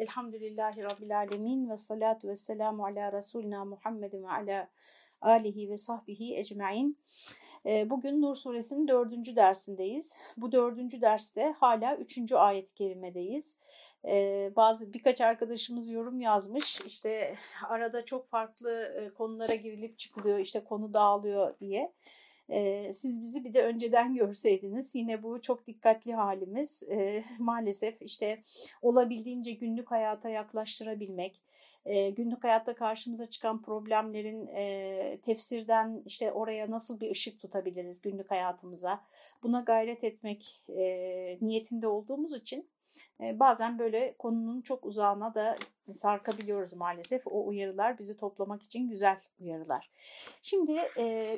Elhamdülillahi Rabbil Alemin ve salatu ve selamu ala Resulina Muhammedin ve ala alihi ve sahbihi ecmain. Ee, bugün Nur suresinin dördüncü dersindeyiz. Bu dördüncü derste hala üçüncü ayet-i. Ee, bazı birkaç arkadaşımız yorum yazmış. İşte arada çok farklı e, konulara girilip çıkılıyor, işte konu dağılıyor diye. E, siz bizi bir de önceden görseydiniz yine bu çok dikkatli halimiz e, maalesef işte olabildiğince günlük hayata yaklaştırabilmek, e, günlük hayatta karşımıza çıkan problemlerin e, tefsirden işte oraya nasıl bir ışık tutabiliriz günlük hayatımıza? Buna gayret etmek e, niyetinde olduğumuz için bazen böyle konunun çok uzağına da sarkabiliyoruz maalesef. O uyarılar bizi toplamak için güzel uyarılar. Şimdi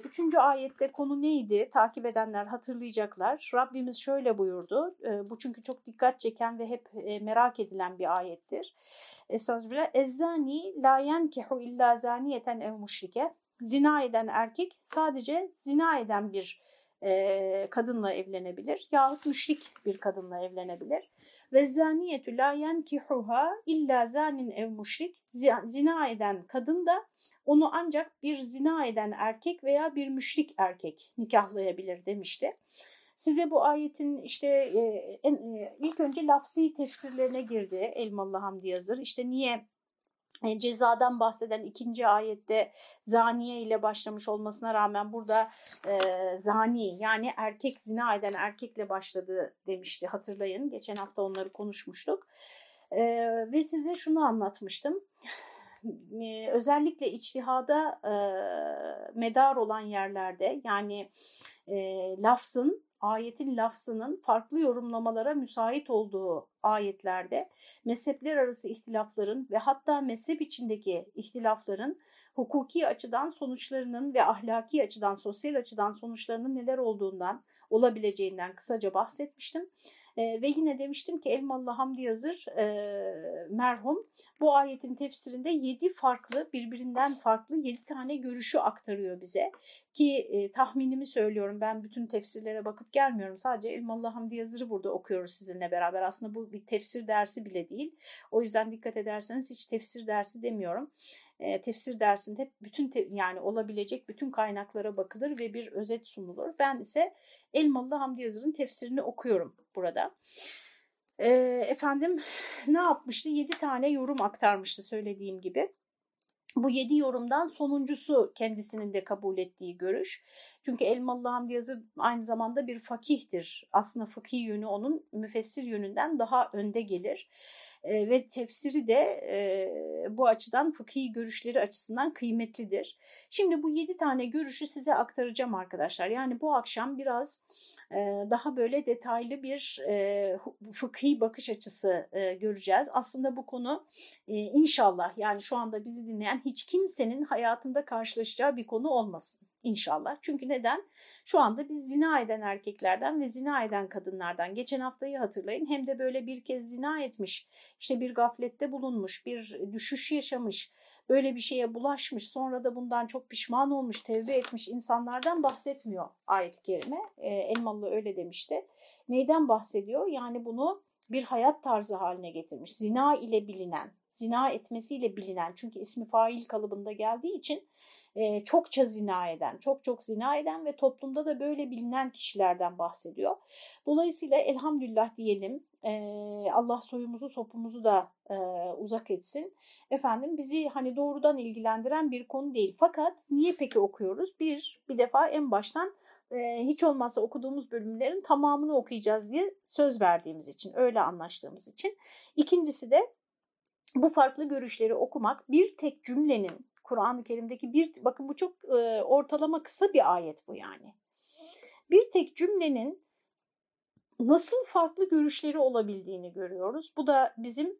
üçüncü ayette konu neydi? Takip edenler hatırlayacaklar. Rabbimiz şöyle buyurdu. Bu çünkü çok dikkat çeken ve hep merak edilen bir ayettir. Estağfirullah. Ezzani la yenkihu illa zaniyeten ev müşrike. Zina eden erkek sadece zina eden bir kadınla evlenebilir yahut müşrik bir kadınla evlenebilir. Ve zaniyetü la yenkihuha illa zanin ev müşrik. Zina eden kadın da onu ancak bir zina eden erkek veya bir müşrik erkek nikahlayabilir demişti. Size bu ayetin işte e, en, e, ilk önce lafzi tefsirlerine girdi Elmalı Hamdi Yazır. İşte niye cezadan bahseden ikinci ayette zaniye ile başlamış olmasına rağmen burada e, zani yani erkek zina eden erkekle başladı demişti hatırlayın. Geçen hafta onları konuşmuştuk. E, ve size şunu anlatmıştım. E, özellikle içtihada e, medar olan yerlerde yani e, lafzın ayetin lafzının farklı yorumlamalara müsait olduğu ayetlerde mezhepler arası ihtilafların ve hatta mezhep içindeki ihtilafların hukuki açıdan sonuçlarının ve ahlaki açıdan, sosyal açıdan sonuçlarının neler olduğundan, olabileceğinden kısaca bahsetmiştim. E, ve yine demiştim ki Elmalı Hamdi Yazır e, merhum bu ayetin tefsirinde yedi farklı birbirinden farklı yedi tane görüşü aktarıyor bize. Ki e, tahminimi söylüyorum ben bütün tefsirlere bakıp gelmiyorum sadece Elmalı Hamdi Yazır'ı burada okuyoruz sizinle beraber aslında bu bir tefsir dersi bile değil. O yüzden dikkat ederseniz hiç tefsir dersi demiyorum tefsir dersinde hep bütün te, yani olabilecek bütün kaynaklara bakılır ve bir özet sunulur. Ben ise Elmalı Hamdi Yazır'ın tefsirini okuyorum burada. E, efendim ne yapmıştı? Yedi tane yorum aktarmıştı söylediğim gibi. Bu yedi yorumdan sonuncusu kendisinin de kabul ettiği görüş. Çünkü Elmalı Hamdi Yazır aynı zamanda bir fakihtir. Aslında fıkhi yönü onun müfessir yönünden daha önde gelir e, ve tefsiri de e, bu açıdan fıkhi görüşleri açısından kıymetlidir. Şimdi bu yedi tane görüşü size aktaracağım arkadaşlar. Yani bu akşam biraz e, daha böyle detaylı bir e, fıkhi bakış açısı e, göreceğiz. Aslında bu konu e, inşallah yani şu anda bizi dinleyen hiç kimsenin hayatında karşılaşacağı bir konu olmasın. İnşallah. Çünkü neden? Şu anda biz zina eden erkeklerden ve zina eden kadınlardan geçen haftayı hatırlayın. Hem de böyle bir kez zina etmiş, işte bir gaflette bulunmuş, bir düşüş yaşamış, böyle bir şeye bulaşmış, sonra da bundan çok pişman olmuş, tevbe etmiş insanlardan bahsetmiyor ayet-i kerime. E, Elmalı öyle demişti. Neyden bahsediyor? Yani bunu bir hayat tarzı haline getirmiş. Zina ile bilinen, zina etmesiyle bilinen çünkü ismi fail kalıbında geldiği için e, çokça zina eden, çok çok zina eden ve toplumda da böyle bilinen kişilerden bahsediyor. Dolayısıyla elhamdülillah diyelim Allah soyumuzu sopumuzu da e, uzak etsin. Efendim bizi hani doğrudan ilgilendiren bir konu değil. Fakat niye peki okuyoruz? Bir, bir defa en baştan hiç olmazsa okuduğumuz bölümlerin tamamını okuyacağız diye söz verdiğimiz için, öyle anlaştığımız için. İkincisi de bu farklı görüşleri okumak bir tek cümlenin Kur'an-ı Kerim'deki bir bakın bu çok e, ortalama kısa bir ayet bu yani. Bir tek cümlenin nasıl farklı görüşleri olabildiğini görüyoruz. Bu da bizim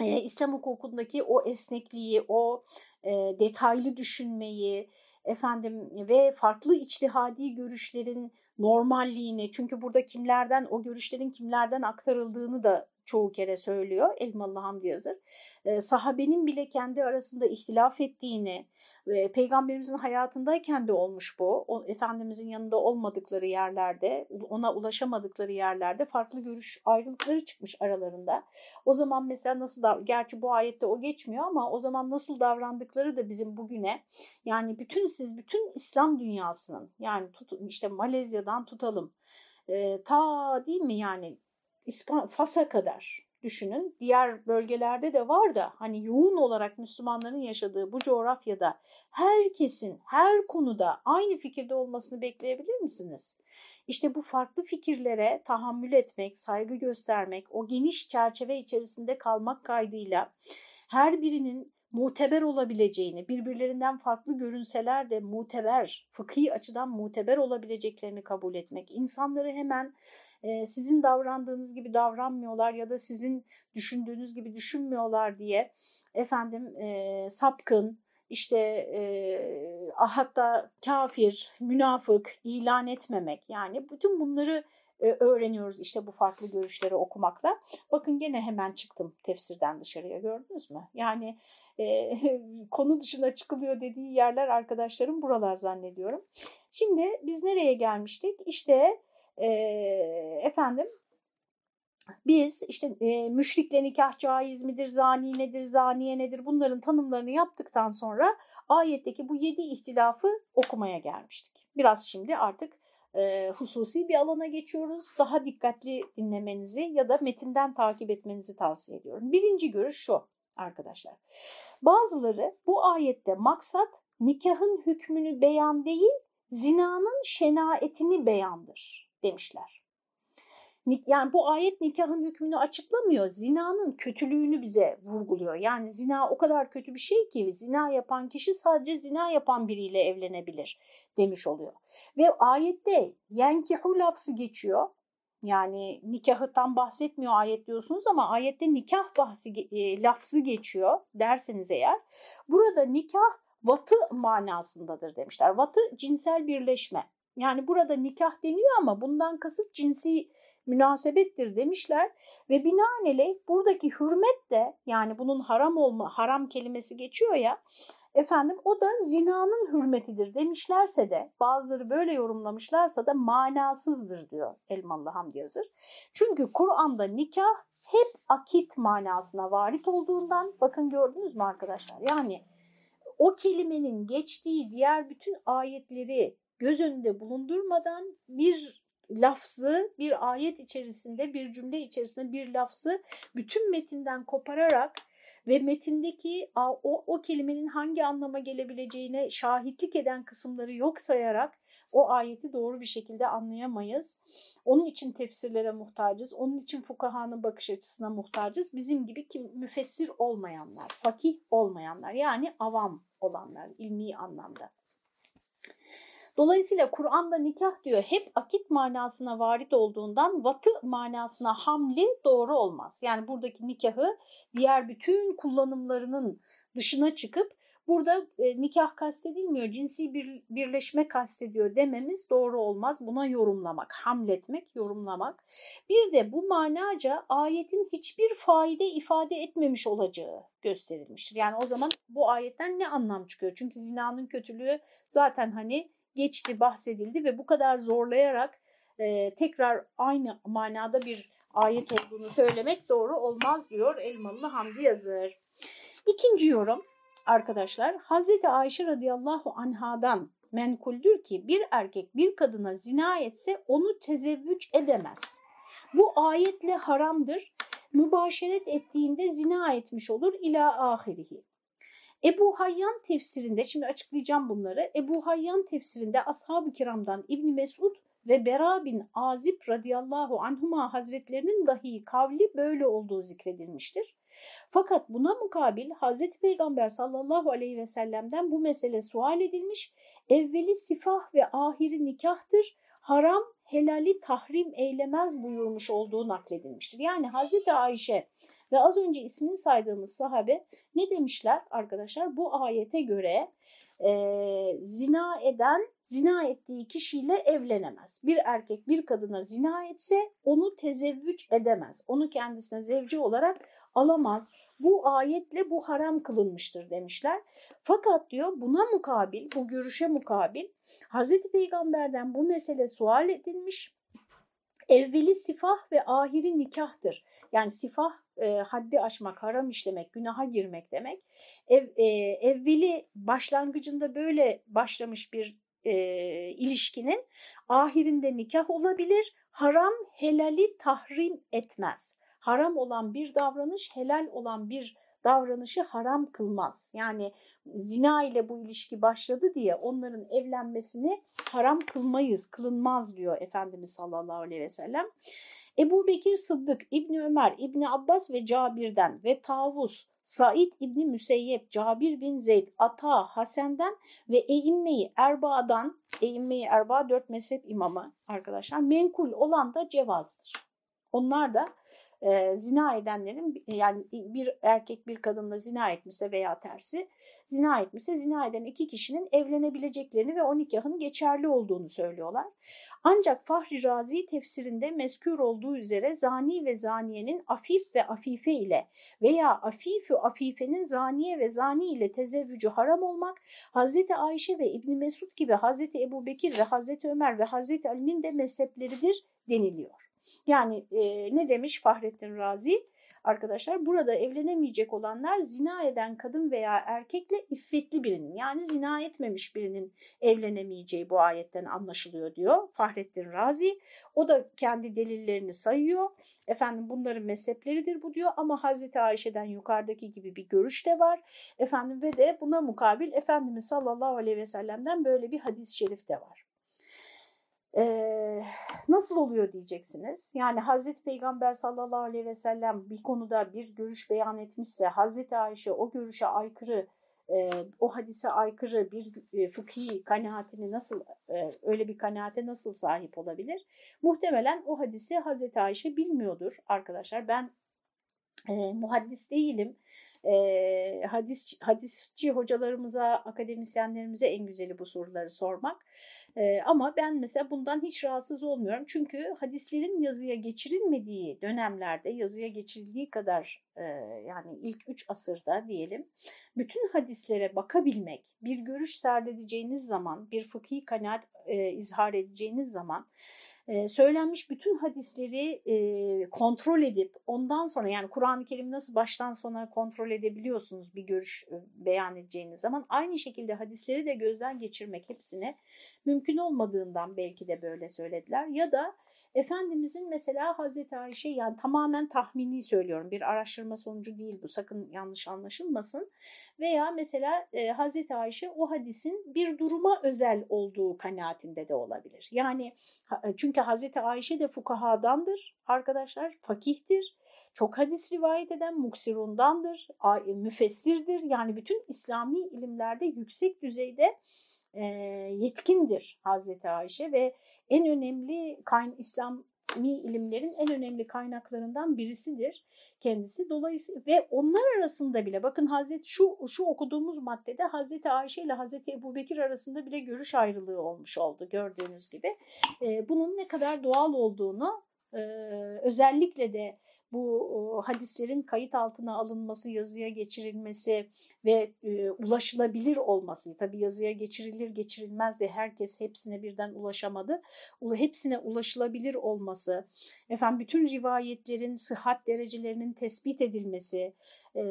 e, İslam hukukundaki o esnekliği, o e, detaylı düşünmeyi, efendim ve farklı içtihadi görüşlerin normalliğini çünkü burada kimlerden o görüşlerin kimlerden aktarıldığını da çoğu kere söylüyor Elmalı Hamdi Yazır. E, sahabenin bile kendi arasında ihtilaf ettiğini, e, Peygamberimizin hayatındayken de olmuş bu. O, Efendimizin yanında olmadıkları yerlerde, ona ulaşamadıkları yerlerde farklı görüş ayrılıkları çıkmış aralarında. O zaman mesela nasıl da, gerçi bu ayette o geçmiyor ama o zaman nasıl davrandıkları da bizim bugüne yani bütün siz bütün İslam dünyasının yani tut, işte Malezya'dan tutalım e, ta değil mi yani Fas'a kadar düşünün. Diğer bölgelerde de var da hani yoğun olarak Müslümanların yaşadığı bu coğrafyada herkesin her konuda aynı fikirde olmasını bekleyebilir misiniz? İşte bu farklı fikirlere tahammül etmek, saygı göstermek, o geniş çerçeve içerisinde kalmak kaydıyla her birinin muteber olabileceğini, birbirlerinden farklı görünseler de muteber, fıkhi açıdan muteber olabileceklerini kabul etmek, insanları hemen e, sizin davrandığınız gibi davranmıyorlar ya da sizin düşündüğünüz gibi düşünmüyorlar diye efendim e, sapkın, işte e, hatta kafir, münafık ilan etmemek yani bütün bunları öğreniyoruz işte bu farklı görüşleri okumakla. Bakın gene hemen çıktım tefsirden dışarıya gördünüz mü? Yani e, konu dışına çıkılıyor dediği yerler arkadaşlarım buralar zannediyorum. Şimdi biz nereye gelmiştik? İşte e, efendim biz işte e, müşrikle nikah caiz midir, zani nedir, zaniye nedir bunların tanımlarını yaptıktan sonra ayetteki bu yedi ihtilafı okumaya gelmiştik. Biraz şimdi artık e, hususi bir alana geçiyoruz. Daha dikkatli dinlemenizi ya da metinden takip etmenizi tavsiye ediyorum. Birinci görüş şu arkadaşlar. Bazıları bu ayette maksat nikahın hükmünü beyan değil, zinanın şenaetini beyandır demişler. Yani bu ayet nikahın hükmünü açıklamıyor. Zinanın kötülüğünü bize vurguluyor. Yani zina o kadar kötü bir şey ki zina yapan kişi sadece zina yapan biriyle evlenebilir demiş oluyor. Ve ayette yenkihu lafzı geçiyor. Yani nikahı tam bahsetmiyor ayet diyorsunuz ama ayette nikah bahsi e, lafzı geçiyor derseniz eğer. Burada nikah vatı manasındadır demişler. Vatı cinsel birleşme. Yani burada nikah deniyor ama bundan kasıt cinsi münasebettir demişler ve binaenaleyh buradaki hürmet de yani bunun haram olma haram kelimesi geçiyor ya efendim o da zinanın hürmetidir demişlerse de bazıları böyle yorumlamışlarsa da manasızdır diyor Elmalı Hamdi Yazır. Çünkü Kur'an'da nikah hep akit manasına varit olduğundan bakın gördünüz mü arkadaşlar yani o kelimenin geçtiği diğer bütün ayetleri göz önünde bulundurmadan bir lafzı bir ayet içerisinde bir cümle içerisinde bir lafzı bütün metinden kopararak ve metindeki o, o kelimenin hangi anlama gelebileceğine şahitlik eden kısımları yok sayarak o ayeti doğru bir şekilde anlayamayız. Onun için tefsirlere muhtacız, onun için fukahanın bakış açısına muhtacız. Bizim gibi ki müfessir olmayanlar, fakih olmayanlar yani avam olanlar ilmi anlamda. Dolayısıyla Kur'an'da nikah diyor hep akit manasına varit olduğundan vatı manasına hamli doğru olmaz. Yani buradaki nikahı diğer bütün kullanımlarının dışına çıkıp burada e, nikah kastedilmiyor, cinsi bir, birleşme kastediyor dememiz doğru olmaz. Buna yorumlamak, hamletmek, yorumlamak. Bir de bu manaca ayetin hiçbir faide ifade etmemiş olacağı gösterilmiştir. Yani o zaman bu ayetten ne anlam çıkıyor? Çünkü zinanın kötülüğü zaten hani geçti, bahsedildi ve bu kadar zorlayarak e, tekrar aynı manada bir ayet olduğunu söylemek doğru olmaz diyor Elmalı Hamdi Yazır. İkinci yorum arkadaşlar Hazreti Ayşe radıyallahu anhadan menkuldür ki bir erkek bir kadına zina etse onu tezevvüç edemez. Bu ayetle haramdır. Mübaşeret ettiğinde zina etmiş olur ila ahirihi. Ebu Hayyan tefsirinde, şimdi açıklayacağım bunları. Ebu Hayyan tefsirinde ashab-ı kiramdan İbn Mesud ve Bera bin Azib radıyallahu anhuma hazretlerinin dahi kavli böyle olduğu zikredilmiştir. Fakat buna mukabil Hazreti Peygamber sallallahu aleyhi ve sellem'den bu mesele sual edilmiş. Evveli sifah ve ahiri nikahtır. haram helali tahrim eylemez buyurmuş olduğu nakledilmiştir. Yani Hazreti Ayşe ve az önce ismini saydığımız sahabe ne demişler arkadaşlar? Bu ayete göre e, zina eden zina ettiği kişiyle evlenemez. Bir erkek bir kadına zina etse onu tezevvüç edemez. Onu kendisine zevci olarak alamaz. Bu ayetle bu haram kılınmıştır demişler. Fakat diyor buna mukabil, bu görüşe mukabil Hazreti Peygamber'den bu mesele sual edilmiş. Evveli sifah ve ahiri nikahtır. Yani sifah e, haddi aşmak, haram işlemek, günaha girmek demek. Ev, e, evveli başlangıcında böyle başlamış bir e, ilişkinin ahirinde nikah olabilir. Haram helali tahrim etmez. Haram olan bir davranış helal olan bir davranışı haram kılmaz. Yani zina ile bu ilişki başladı diye onların evlenmesini haram kılmayız, kılınmaz diyor Efendimiz sallallahu aleyhi ve sellem. Ebu Bekir Sıddık, İbni Ömer, İbni Abbas ve Cabir'den ve Tavus, Said İbni Müseyyep, Cabir bin Zeyd, Ata, Hasen'den ve Eimmeyi Erba'dan, Eimmeyi Erba dört mezhep imamı arkadaşlar, menkul olan da cevazdır. Onlar da e, zina edenlerin yani bir erkek bir kadınla zina etmişse veya tersi zina etmişse zina eden iki kişinin evlenebileceklerini ve o nikahın geçerli olduğunu söylüyorlar. Ancak Fahri Razi tefsirinde meskür olduğu üzere zani ve zaniyenin afif ve afife ile veya afifü afifenin zaniye ve zani ile tezevvücü haram olmak Hazreti Ayşe ve İbni Mesud gibi Hazreti Ebu Bekir ve Hazreti Ömer ve Hazreti Ali'nin de mezhepleridir deniliyor. Yani e, ne demiş Fahrettin Razi? Arkadaşlar burada evlenemeyecek olanlar zina eden kadın veya erkekle iffetli birinin yani zina etmemiş birinin evlenemeyeceği bu ayetten anlaşılıyor diyor Fahrettin Razi. O da kendi delillerini sayıyor. Efendim bunların mezhepleridir bu diyor ama Hazreti Ayşe'den yukarıdaki gibi bir görüş de var. Efendim ve de buna mukabil Efendimiz sallallahu aleyhi ve sellem'den böyle bir hadis-i şerif de var. Ee, nasıl oluyor diyeceksiniz. Yani Hazreti Peygamber sallallahu aleyhi ve sellem bir konuda bir görüş beyan etmişse Hazreti Ayşe o görüşe aykırı, e, o hadise aykırı bir e, fıkhi kanaatini nasıl, e, öyle bir kanaate nasıl sahip olabilir? Muhtemelen o hadisi Hazreti Ayşe bilmiyordur arkadaşlar. Ben e, muhaddis değilim. E, hadis, hadisçi hocalarımıza, akademisyenlerimize en güzeli bu soruları sormak. E, ama ben mesela bundan hiç rahatsız olmuyorum. Çünkü hadislerin yazıya geçirilmediği dönemlerde, yazıya geçirildiği kadar e, yani ilk üç asırda diyelim, bütün hadislere bakabilmek, bir görüş serdedeceğiniz zaman, bir fıkhi kanaat e, izhar edeceğiniz zaman e, söylenmiş bütün hadisleri e, kontrol edip ondan sonra yani Kur'an-ı Kerim nasıl baştan sona kontrol edebiliyorsunuz bir görüş e, beyan edeceğiniz zaman aynı şekilde hadisleri de gözden geçirmek hepsine mümkün olmadığından belki de böyle söylediler. Ya da Efendimizin mesela Hazreti Ayşe yani tamamen tahmini söylüyorum bir araştırma sonucu değil bu sakın yanlış anlaşılmasın. Veya mesela e, Hazreti Ayşe o hadisin bir duruma özel olduğu kanaatinde de olabilir. Yani e, çünkü Hazreti Ayşe de fukahadandır arkadaşlar fakihtir çok hadis rivayet eden muksirundandır, müfessirdir. Yani bütün İslami ilimlerde yüksek düzeyde yetkindir Hazreti Ayşe ve en önemli kayn İslami ilimlerin en önemli kaynaklarından birisidir kendisi. Dolayısıyla ve onlar arasında bile bakın Hazreti şu şu okuduğumuz maddede Hazreti Ayşe ile Hazreti Ebubekir arasında bile görüş ayrılığı olmuş oldu gördüğünüz gibi. E, bunun ne kadar doğal olduğunu e, özellikle de bu hadislerin kayıt altına alınması, yazıya geçirilmesi ve e, ulaşılabilir olması. Tabi yazıya geçirilir geçirilmez de herkes hepsine birden ulaşamadı. Hepsine ulaşılabilir olması, efendim bütün rivayetlerin sıhhat derecelerinin tespit edilmesi e,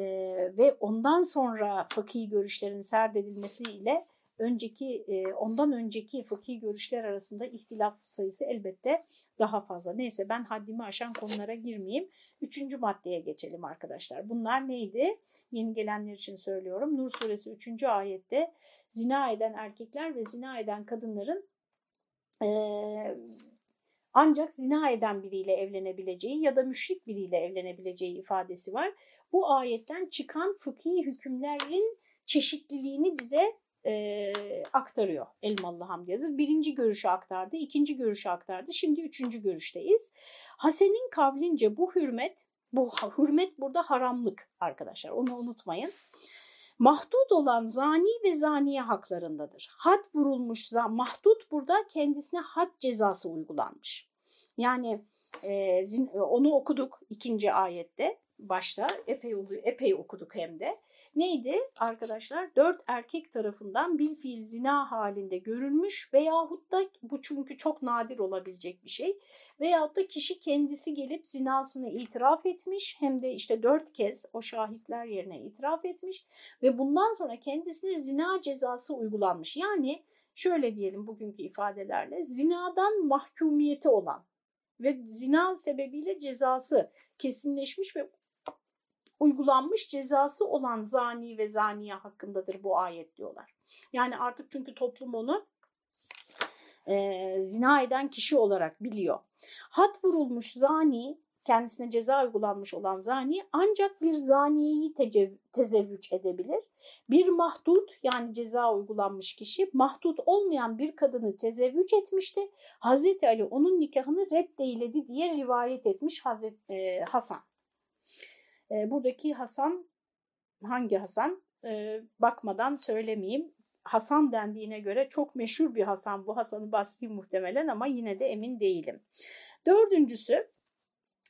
ve ondan sonra fıkhi görüşlerin serdedilmesiyle önceki ondan önceki fıkhi görüşler arasında ihtilaf sayısı elbette daha fazla. Neyse ben haddimi aşan konulara girmeyeyim. Üçüncü maddeye geçelim arkadaşlar. Bunlar neydi? Yeni gelenler için söylüyorum. Nur suresi 3. ayette zina eden erkekler ve zina eden kadınların e, ancak zina eden biriyle evlenebileceği ya da müşrik biriyle evlenebileceği ifadesi var. Bu ayetten çıkan fıkhi hükümlerin çeşitliliğini bize e, aktarıyor Elmalı Hamdi Yazır. Birinci görüşü aktardı, ikinci görüşü aktardı. Şimdi üçüncü görüşteyiz. Hasen'in kavlince bu hürmet, bu hürmet burada haramlık arkadaşlar onu unutmayın. Mahdut olan zani ve zaniye haklarındadır. Had vurulmuş, mahdut burada kendisine had cezası uygulanmış. Yani e, onu okuduk ikinci ayette başta epey epey okuduk hem de. Neydi arkadaşlar? Dört erkek tarafından bir fiil zina halinde görülmüş veyahut da bu çünkü çok nadir olabilecek bir şey. Veyahut da kişi kendisi gelip zinasını itiraf etmiş hem de işte dört kez o şahitler yerine itiraf etmiş ve bundan sonra kendisine zina cezası uygulanmış. Yani şöyle diyelim bugünkü ifadelerle zinadan mahkumiyeti olan ve zina sebebiyle cezası kesinleşmiş ve uygulanmış cezası olan zani ve zaniye hakkındadır bu ayet diyorlar. Yani artık çünkü toplum onu e, zina eden kişi olarak biliyor. Hat vurulmuş zani kendisine ceza uygulanmış olan zani ancak bir zaniyeyi tezevvüç edebilir. Bir mahdut yani ceza uygulanmış kişi mahdut olmayan bir kadını tezevvüç etmişti. Hazreti Ali onun nikahını reddeyledi diye rivayet etmiş Hazreti e, Hasan. E, buradaki Hasan hangi Hasan? E, bakmadan söylemeyeyim. Hasan dendiğine göre çok meşhur bir Hasan. Bu Hasan-ı Basri muhtemelen ama yine de emin değilim. Dördüncüsü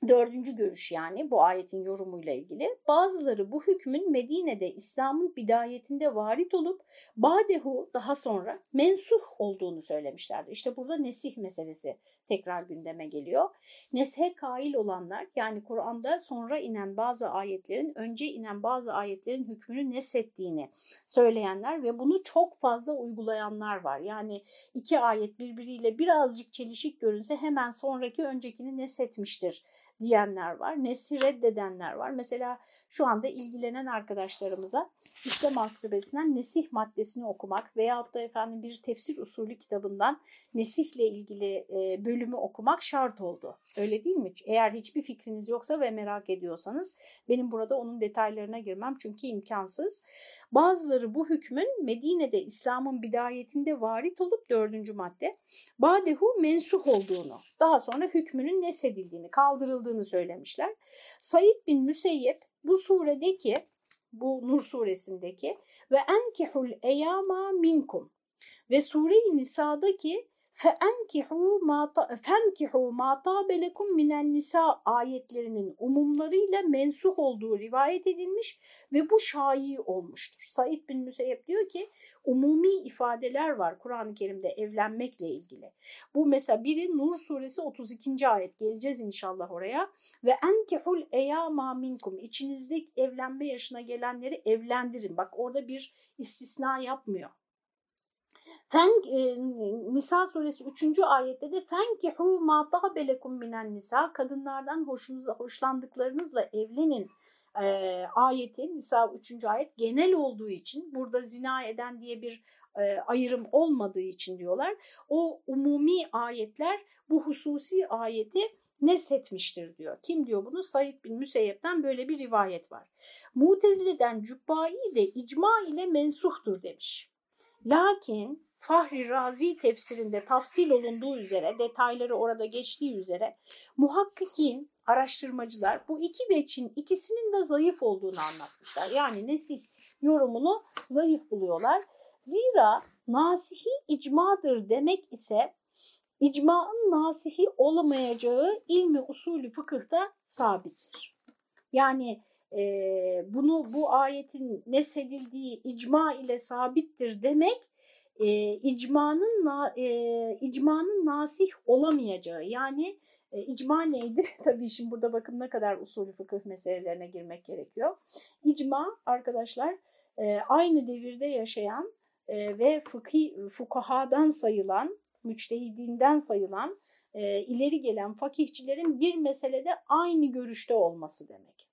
Dördüncü görüş yani bu ayetin yorumuyla ilgili. Bazıları bu hükmün Medine'de İslam'ın bidayetinde varit olup Badehu daha sonra mensuh olduğunu söylemişlerdi. İşte burada nesih meselesi tekrar gündeme geliyor. Neshe kail olanlar yani Kur'an'da sonra inen bazı ayetlerin önce inen bazı ayetlerin hükmünü nesettiğini söyleyenler ve bunu çok fazla uygulayanlar var. Yani iki ayet birbiriyle birazcık çelişik görünse hemen sonraki öncekini nesetmiştir diyenler var. Nesli reddedenler var. Mesela şu anda ilgilenen arkadaşlarımıza İslam Ansiklopedisinden nesih maddesini okumak veyahut da efendim bir tefsir usulü kitabından nesihle ilgili e, bölümü okumak şart oldu. Öyle değil mi? Eğer hiçbir fikriniz yoksa ve merak ediyorsanız benim burada onun detaylarına girmem çünkü imkansız. Bazıları bu hükmün Medine'de İslam'ın bidayetinde varit olup dördüncü madde Badehu mensuh olduğunu, daha sonra hükmünün nesedildiğini, kaldırıldığını söylemişler. Said bin Müseyyep bu suredeki bu Nur suresindeki ve enkihul eyama minkum ve Sure-i Nisa'daki فَاَنْكِحُوا مَا طَابَ لَكُمْ مِنَ nisa ayetlerinin umumlarıyla mensuh olduğu rivayet edilmiş ve bu şai olmuştur. Said bin Müseyyep diyor ki umumi ifadeler var Kur'an-ı Kerim'de evlenmekle ilgili. Bu mesela biri Nur suresi 32. ayet geleceğiz inşallah oraya ve enkihul eyama minkum içinizde evlenme yaşına gelenleri evlendirin. Bak orada bir istisna yapmıyor. Fen, e, Nisa suresi 3. ayette de fenkihu ma tabelekum minen nisa kadınlardan hoşunuza hoşlandıklarınızla evlenin e, ayeti Nisa 3. ayet genel olduğu için burada zina eden diye bir e, ayrım olmadığı için diyorlar. O umumi ayetler bu hususi ayeti nesetmiştir diyor. Kim diyor bunu? Said bin Müseyyep'ten böyle bir rivayet var. Mutezile'den Cübbai de icma ile mensuhtur demiş. Lakin Fahri Razi tefsirinde tafsil olunduğu üzere, detayları orada geçtiği üzere muhakkikin, araştırmacılar bu iki veçin ikisinin de zayıf olduğunu anlatmışlar. Yani nesih yorumunu zayıf buluyorlar. Zira nasihi icmadır demek ise icmanın nasihi olamayacağı ilmi usulü fıkıhta sabittir. Yani e, bunu bu ayetin nesedildiği icma ile sabittir demek e, icmanın na, e, icmanın nasih olamayacağı yani e, icma neydi? Tabii şimdi burada bakın ne kadar usulü fıkıh meselelerine girmek gerekiyor. İcma arkadaşlar e, aynı devirde yaşayan e, ve fıkhi, fukahadan sayılan, müçtehidinden sayılan e, ileri gelen fakihçilerin bir meselede aynı görüşte olması demek.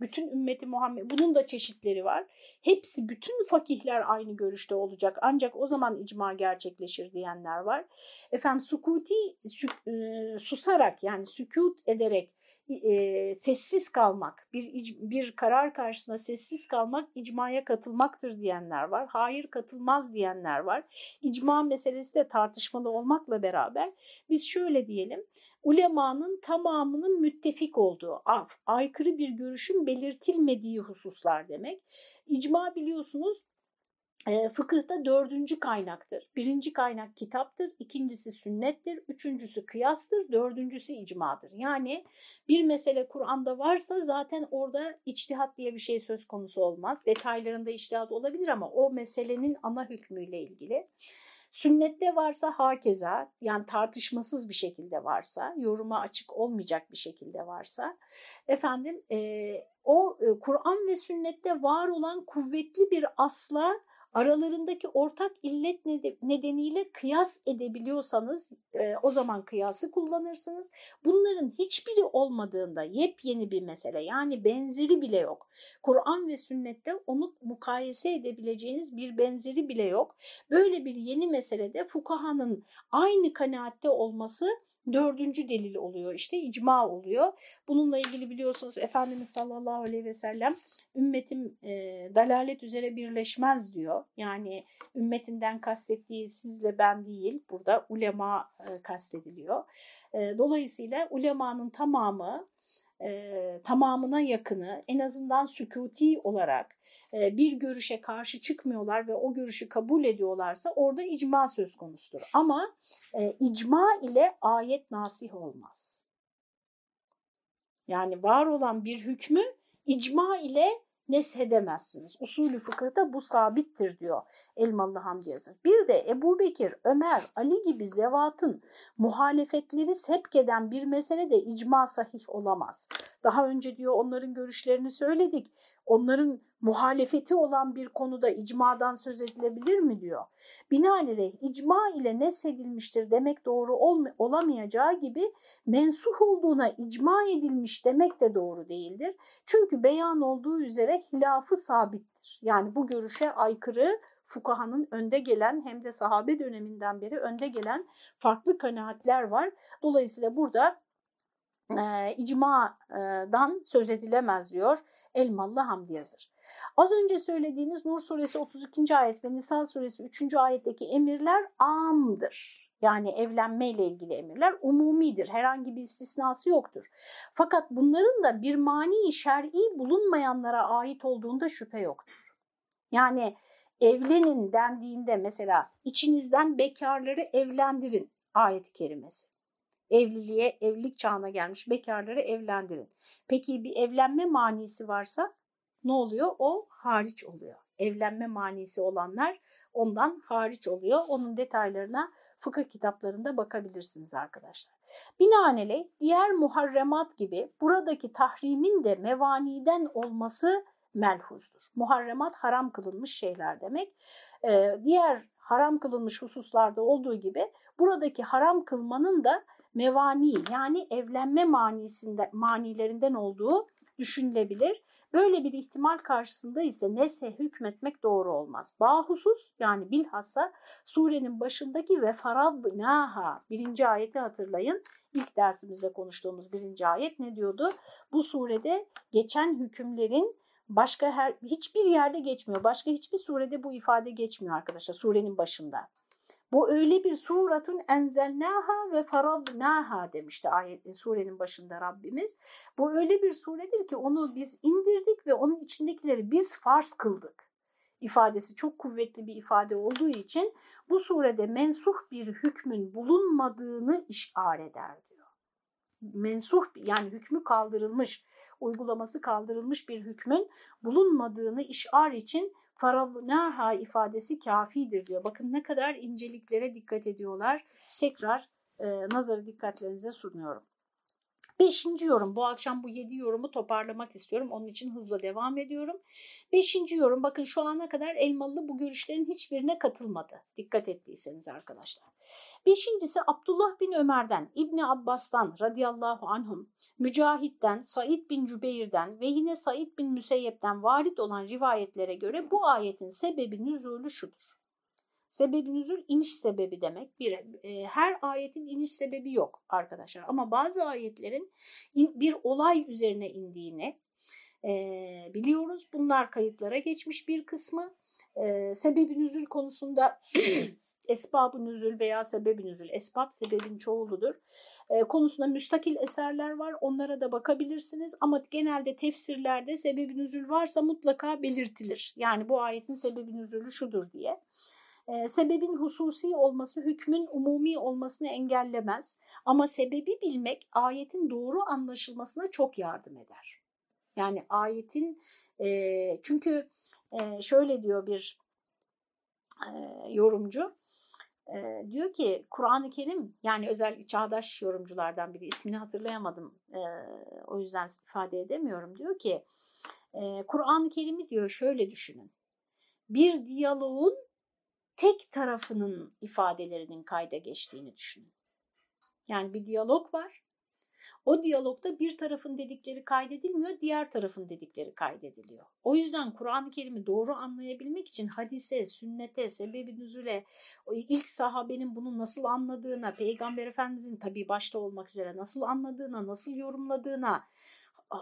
Bütün ümmeti Muhammed, bunun da çeşitleri var. Hepsi, bütün fakihler aynı görüşte olacak. Ancak o zaman icma gerçekleşir diyenler var. Efendim sukuti, sü, e, susarak yani sükut ederek e, sessiz kalmak, bir, bir karar karşısında sessiz kalmak icmaya katılmaktır diyenler var. Hayır katılmaz diyenler var. İcma meselesi de tartışmalı olmakla beraber biz şöyle diyelim, ulemanın tamamının müttefik olduğu, aykırı bir görüşün belirtilmediği hususlar demek. İcma biliyorsunuz e, fıkıhta dördüncü kaynaktır. Birinci kaynak kitaptır, ikincisi sünnettir, üçüncüsü kıyastır, dördüncüsü icmadır. Yani bir mesele Kur'an'da varsa zaten orada içtihat diye bir şey söz konusu olmaz. Detaylarında içtihat olabilir ama o meselenin ana hükmüyle ilgili. Sünnette varsa hakeza yani tartışmasız bir şekilde varsa, yoruma açık olmayacak bir şekilde varsa efendim e, o e, Kur'an ve sünnette var olan kuvvetli bir asla aralarındaki ortak illet nedeniyle kıyas edebiliyorsanız e, o zaman kıyası kullanırsınız. Bunların hiçbiri olmadığında yepyeni bir mesele yani benzeri bile yok. Kur'an ve sünnette onu mukayese edebileceğiniz bir benzeri bile yok. Böyle bir yeni meselede fukahanın aynı kanaatte olması dördüncü delil oluyor işte icma oluyor. Bununla ilgili biliyorsunuz Efendimiz sallallahu aleyhi ve sellem ümmetim e, dalalet üzere birleşmez diyor. Yani ümmetinden kastettiği sizle ben değil burada ulema e, kastediliyor. E, dolayısıyla ulemanın tamamı e, tamamına yakını en azından sükuti olarak e, bir görüşe karşı çıkmıyorlar ve o görüşü kabul ediyorlarsa orada icma söz konusudur. Ama e, icma ile ayet nasih olmaz. Yani var olan bir hükmü icma ile neshedemezsiniz. Usulü fıkıhta bu sabittir diyor Elmalı Hamdi Yazır. Bir de Ebu Bekir, Ömer, Ali gibi zevatın muhalefetleri sevk eden bir mesele de icma sahih olamaz. Daha önce diyor onların görüşlerini söyledik. Onların muhalefeti olan bir konuda icmadan söz edilebilir mi diyor. Binaenaleyh icma ile nesedilmiştir demek doğru ol olamayacağı gibi mensuh olduğuna icma edilmiş demek de doğru değildir. Çünkü beyan olduğu üzere hilafı sabittir. Yani bu görüşe aykırı fukahanın önde gelen hem de sahabe döneminden beri önde gelen farklı kanaatler var. Dolayısıyla burada e, icmadan söz edilemez diyor Elmalı Hamdi Yazır. Az önce söylediğiniz Nur suresi 32. ayet ve Nisa suresi 3. ayetteki emirler amdır. Yani evlenme ile ilgili emirler umumidir. Herhangi bir istisnası yoktur. Fakat bunların da bir mani şer'i bulunmayanlara ait olduğunda şüphe yoktur. Yani evlenin dendiğinde mesela içinizden bekarları evlendirin ayet-i kerimesi. Evliliğe, evlilik çağına gelmiş bekarları evlendirin. Peki bir evlenme manisi varsa ne oluyor? O hariç oluyor. Evlenme manisi olanlar ondan hariç oluyor. Onun detaylarına fıkıh kitaplarında bakabilirsiniz arkadaşlar. Binaenaleyh diğer muharremat gibi buradaki tahrimin de mevaniden olması melhuzdur. Muharremat haram kılınmış şeyler demek. Ee, diğer haram kılınmış hususlarda olduğu gibi buradaki haram kılmanın da mevani yani evlenme manisinde, manilerinden olduğu düşünülebilir. Böyle bir ihtimal karşısında ise nese hükmetmek doğru olmaz. Bahusus yani bilhassa surenin başındaki ve faradnaha birinci ayeti hatırlayın. İlk dersimizde konuştuğumuz birinci ayet ne diyordu? Bu surede geçen hükümlerin başka her hiçbir yerde geçmiyor. Başka hiçbir surede bu ifade geçmiyor arkadaşlar surenin başında. Bu öyle bir suratun enzelnaha ve faradnaha demişti ayet surenin başında Rabbimiz. Bu öyle bir suredir ki onu biz indirdik ve onun içindekileri biz farz kıldık. ifadesi çok kuvvetli bir ifade olduğu için bu surede mensuh bir hükmün bulunmadığını işaret eder diyor. Mensuh yani hükmü kaldırılmış, uygulaması kaldırılmış bir hükmün bulunmadığını işar için faravnaha ifadesi kafidir diyor. Bakın ne kadar inceliklere dikkat ediyorlar. Tekrar e, nazarı dikkatlerinize sunuyorum. Beşinci yorum. Bu akşam bu yedi yorumu toparlamak istiyorum. Onun için hızla devam ediyorum. Beşinci yorum. Bakın şu ana kadar Elmalı bu görüşlerin hiçbirine katılmadı. Dikkat ettiyseniz arkadaşlar. Beşincisi Abdullah bin Ömer'den, İbni Abbas'tan radıyallahu anhum, Mücahit'ten, Said bin Cübeyr'den ve yine Said bin Müseyyep'ten varit olan rivayetlere göre bu ayetin sebebi nüzulü şudur. Sebebi nüzul iniş sebebi demek. Bir, e, her ayetin iniş sebebi yok arkadaşlar. Ama bazı ayetlerin in, bir olay üzerine indiğini e, biliyoruz. Bunlar kayıtlara geçmiş bir kısmı. E, sebebi nüzul konusunda esbab-ı nüzul veya sebebi nüzul, esbab sebebin çoğuludur. E, konusunda müstakil eserler var. Onlara da bakabilirsiniz. Ama genelde tefsirlerde sebebi nüzul varsa mutlaka belirtilir. Yani bu ayetin sebebi nüzulü şudur diye. E, sebebin hususi olması hükmün umumi olmasını engellemez. Ama sebebi bilmek ayetin doğru anlaşılmasına çok yardım eder. Yani ayetin e, çünkü e, şöyle diyor bir e, yorumcu e, diyor ki Kur'an-ı Kerim yani özel çağdaş yorumculardan biri ismini hatırlayamadım e, o yüzden ifade edemiyorum diyor ki e, Kur'an-ı Kerim'i diyor şöyle düşünün bir diyaloğun tek tarafının ifadelerinin kayda geçtiğini düşünün. Yani bir diyalog var o diyalogda bir tarafın dedikleri kaydedilmiyor, diğer tarafın dedikleri kaydediliyor. O yüzden Kur'an-ı Kerim'i doğru anlayabilmek için hadise, sünnete, sebebi nüzule, ilk sahabenin bunu nasıl anladığına, Peygamber Efendimizin tabii başta olmak üzere nasıl anladığına, nasıl yorumladığına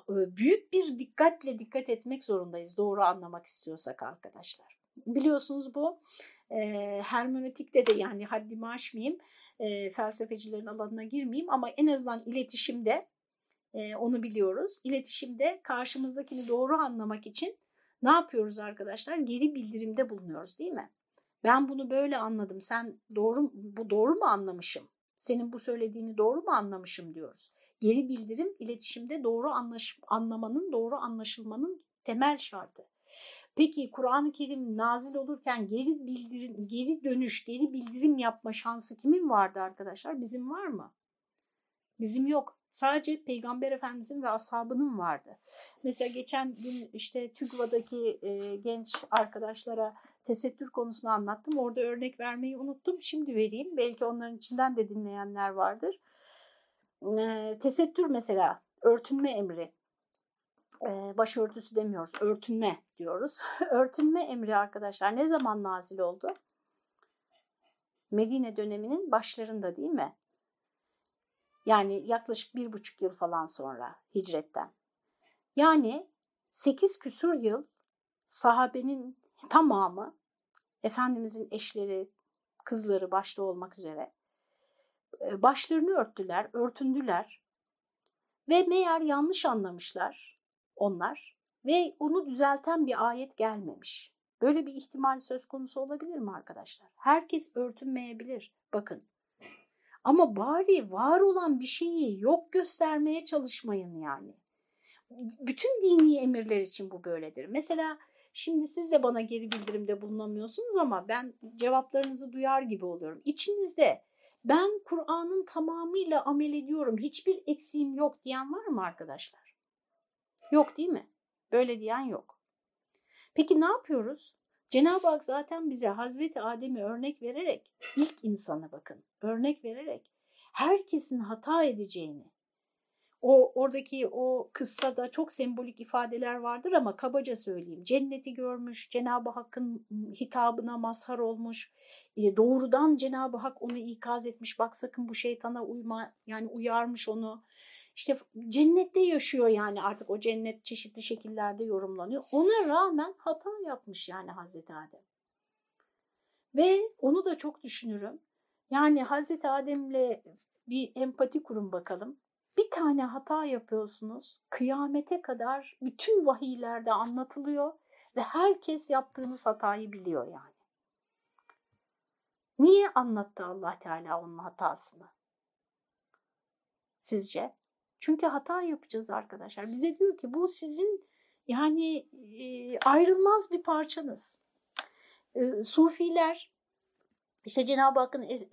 büyük bir dikkatle dikkat etmek zorundayız doğru anlamak istiyorsak arkadaşlar. Biliyorsunuz bu e, hermenötikte de yani haddimi aşmayayım e, felsefecilerin alanına girmeyeyim ama en azından iletişimde e, onu biliyoruz. İletişimde karşımızdakini doğru anlamak için ne yapıyoruz arkadaşlar? Geri bildirimde bulunuyoruz değil mi? Ben bunu böyle anladım. Sen doğru bu doğru mu anlamışım? Senin bu söylediğini doğru mu anlamışım diyoruz. Geri bildirim iletişimde doğru anlaş, anlamanın, doğru anlaşılmanın temel şartı. Peki Kur'an-ı Kerim nazil olurken geri bildirim, geri dönüş, geri bildirim yapma şansı kimin vardı arkadaşlar? Bizim var mı? Bizim yok. Sadece Peygamber Efendimizin ve ashabının vardı. Mesela geçen gün işte TÜGVA'daki e, genç arkadaşlara tesettür konusunu anlattım. Orada örnek vermeyi unuttum. Şimdi vereyim. Belki onların içinden de dinleyenler vardır. E, tesettür mesela örtünme emri başörtüsü demiyoruz, örtünme diyoruz. örtünme emri arkadaşlar ne zaman nazil oldu? Medine döneminin başlarında değil mi? Yani yaklaşık bir buçuk yıl falan sonra hicretten. Yani sekiz küsur yıl sahabenin tamamı, Efendimizin eşleri, kızları başta olmak üzere başlarını örttüler, örtündüler ve meğer yanlış anlamışlar onlar ve onu düzelten bir ayet gelmemiş. Böyle bir ihtimal söz konusu olabilir mi arkadaşlar? Herkes örtünmeyebilir. Bakın. Ama bari var olan bir şeyi yok göstermeye çalışmayın yani. Bütün dini emirler için bu böyledir. Mesela şimdi siz de bana geri bildirimde bulunamıyorsunuz ama ben cevaplarınızı duyar gibi oluyorum. İçinizde ben Kur'an'ın tamamıyla amel ediyorum, hiçbir eksiğim yok diyen var mı arkadaşlar? Yok değil mi? Böyle diyen yok. Peki ne yapıyoruz? Cenab-ı Hak zaten bize Hazreti Adem'i örnek vererek, ilk insana bakın, örnek vererek herkesin hata edeceğini, o oradaki o kıssada çok sembolik ifadeler vardır ama kabaca söyleyeyim. Cenneti görmüş, Cenab-ı Hakk'ın hitabına mazhar olmuş, e, doğrudan Cenab-ı Hak onu ikaz etmiş. Bak sakın bu şeytana uyma, yani uyarmış onu işte cennette yaşıyor yani artık o cennet çeşitli şekillerde yorumlanıyor. Ona rağmen hata yapmış yani Hazreti Adem. Ve onu da çok düşünürüm. Yani Hazreti Adem'le bir empati kurun bakalım. Bir tane hata yapıyorsunuz. Kıyamete kadar bütün vahiylerde anlatılıyor ve herkes yaptığınız hatayı biliyor yani. Niye anlattı Allah Teala onun hatasını? Sizce? Çünkü hata yapacağız arkadaşlar. Bize diyor ki bu sizin yani ayrılmaz bir parçanız. Sufiler işte Cenab-ı Hakk'ın es,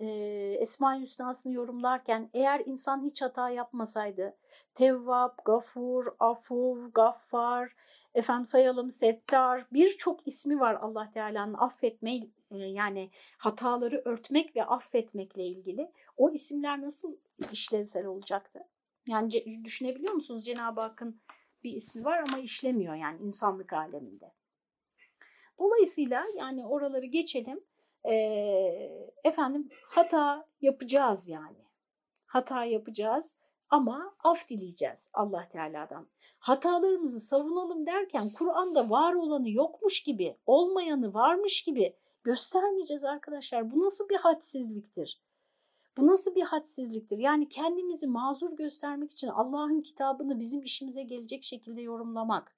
Esma-i Hüsna'sını yorumlarken eğer insan hiç hata yapmasaydı Tevvab, Gafur, Afuv, Gaffar, efendim sayalım Settar birçok ismi var Allah Teala'nın affetme yani hataları örtmek ve affetmekle ilgili. O isimler nasıl işlevsel olacaktı? Yani düşünebiliyor musunuz Cenab-ı Hakk'ın bir ismi var ama işlemiyor yani insanlık aleminde. Dolayısıyla yani oraları geçelim. e, efendim hata yapacağız yani. Hata yapacağız ama af dileyeceğiz Allah Teala'dan. Hatalarımızı savunalım derken Kur'an'da var olanı yokmuş gibi, olmayanı varmış gibi göstermeyeceğiz arkadaşlar. Bu nasıl bir hadsizliktir? Bu nasıl bir hadsizliktir? Yani kendimizi mazur göstermek için Allah'ın kitabını bizim işimize gelecek şekilde yorumlamak.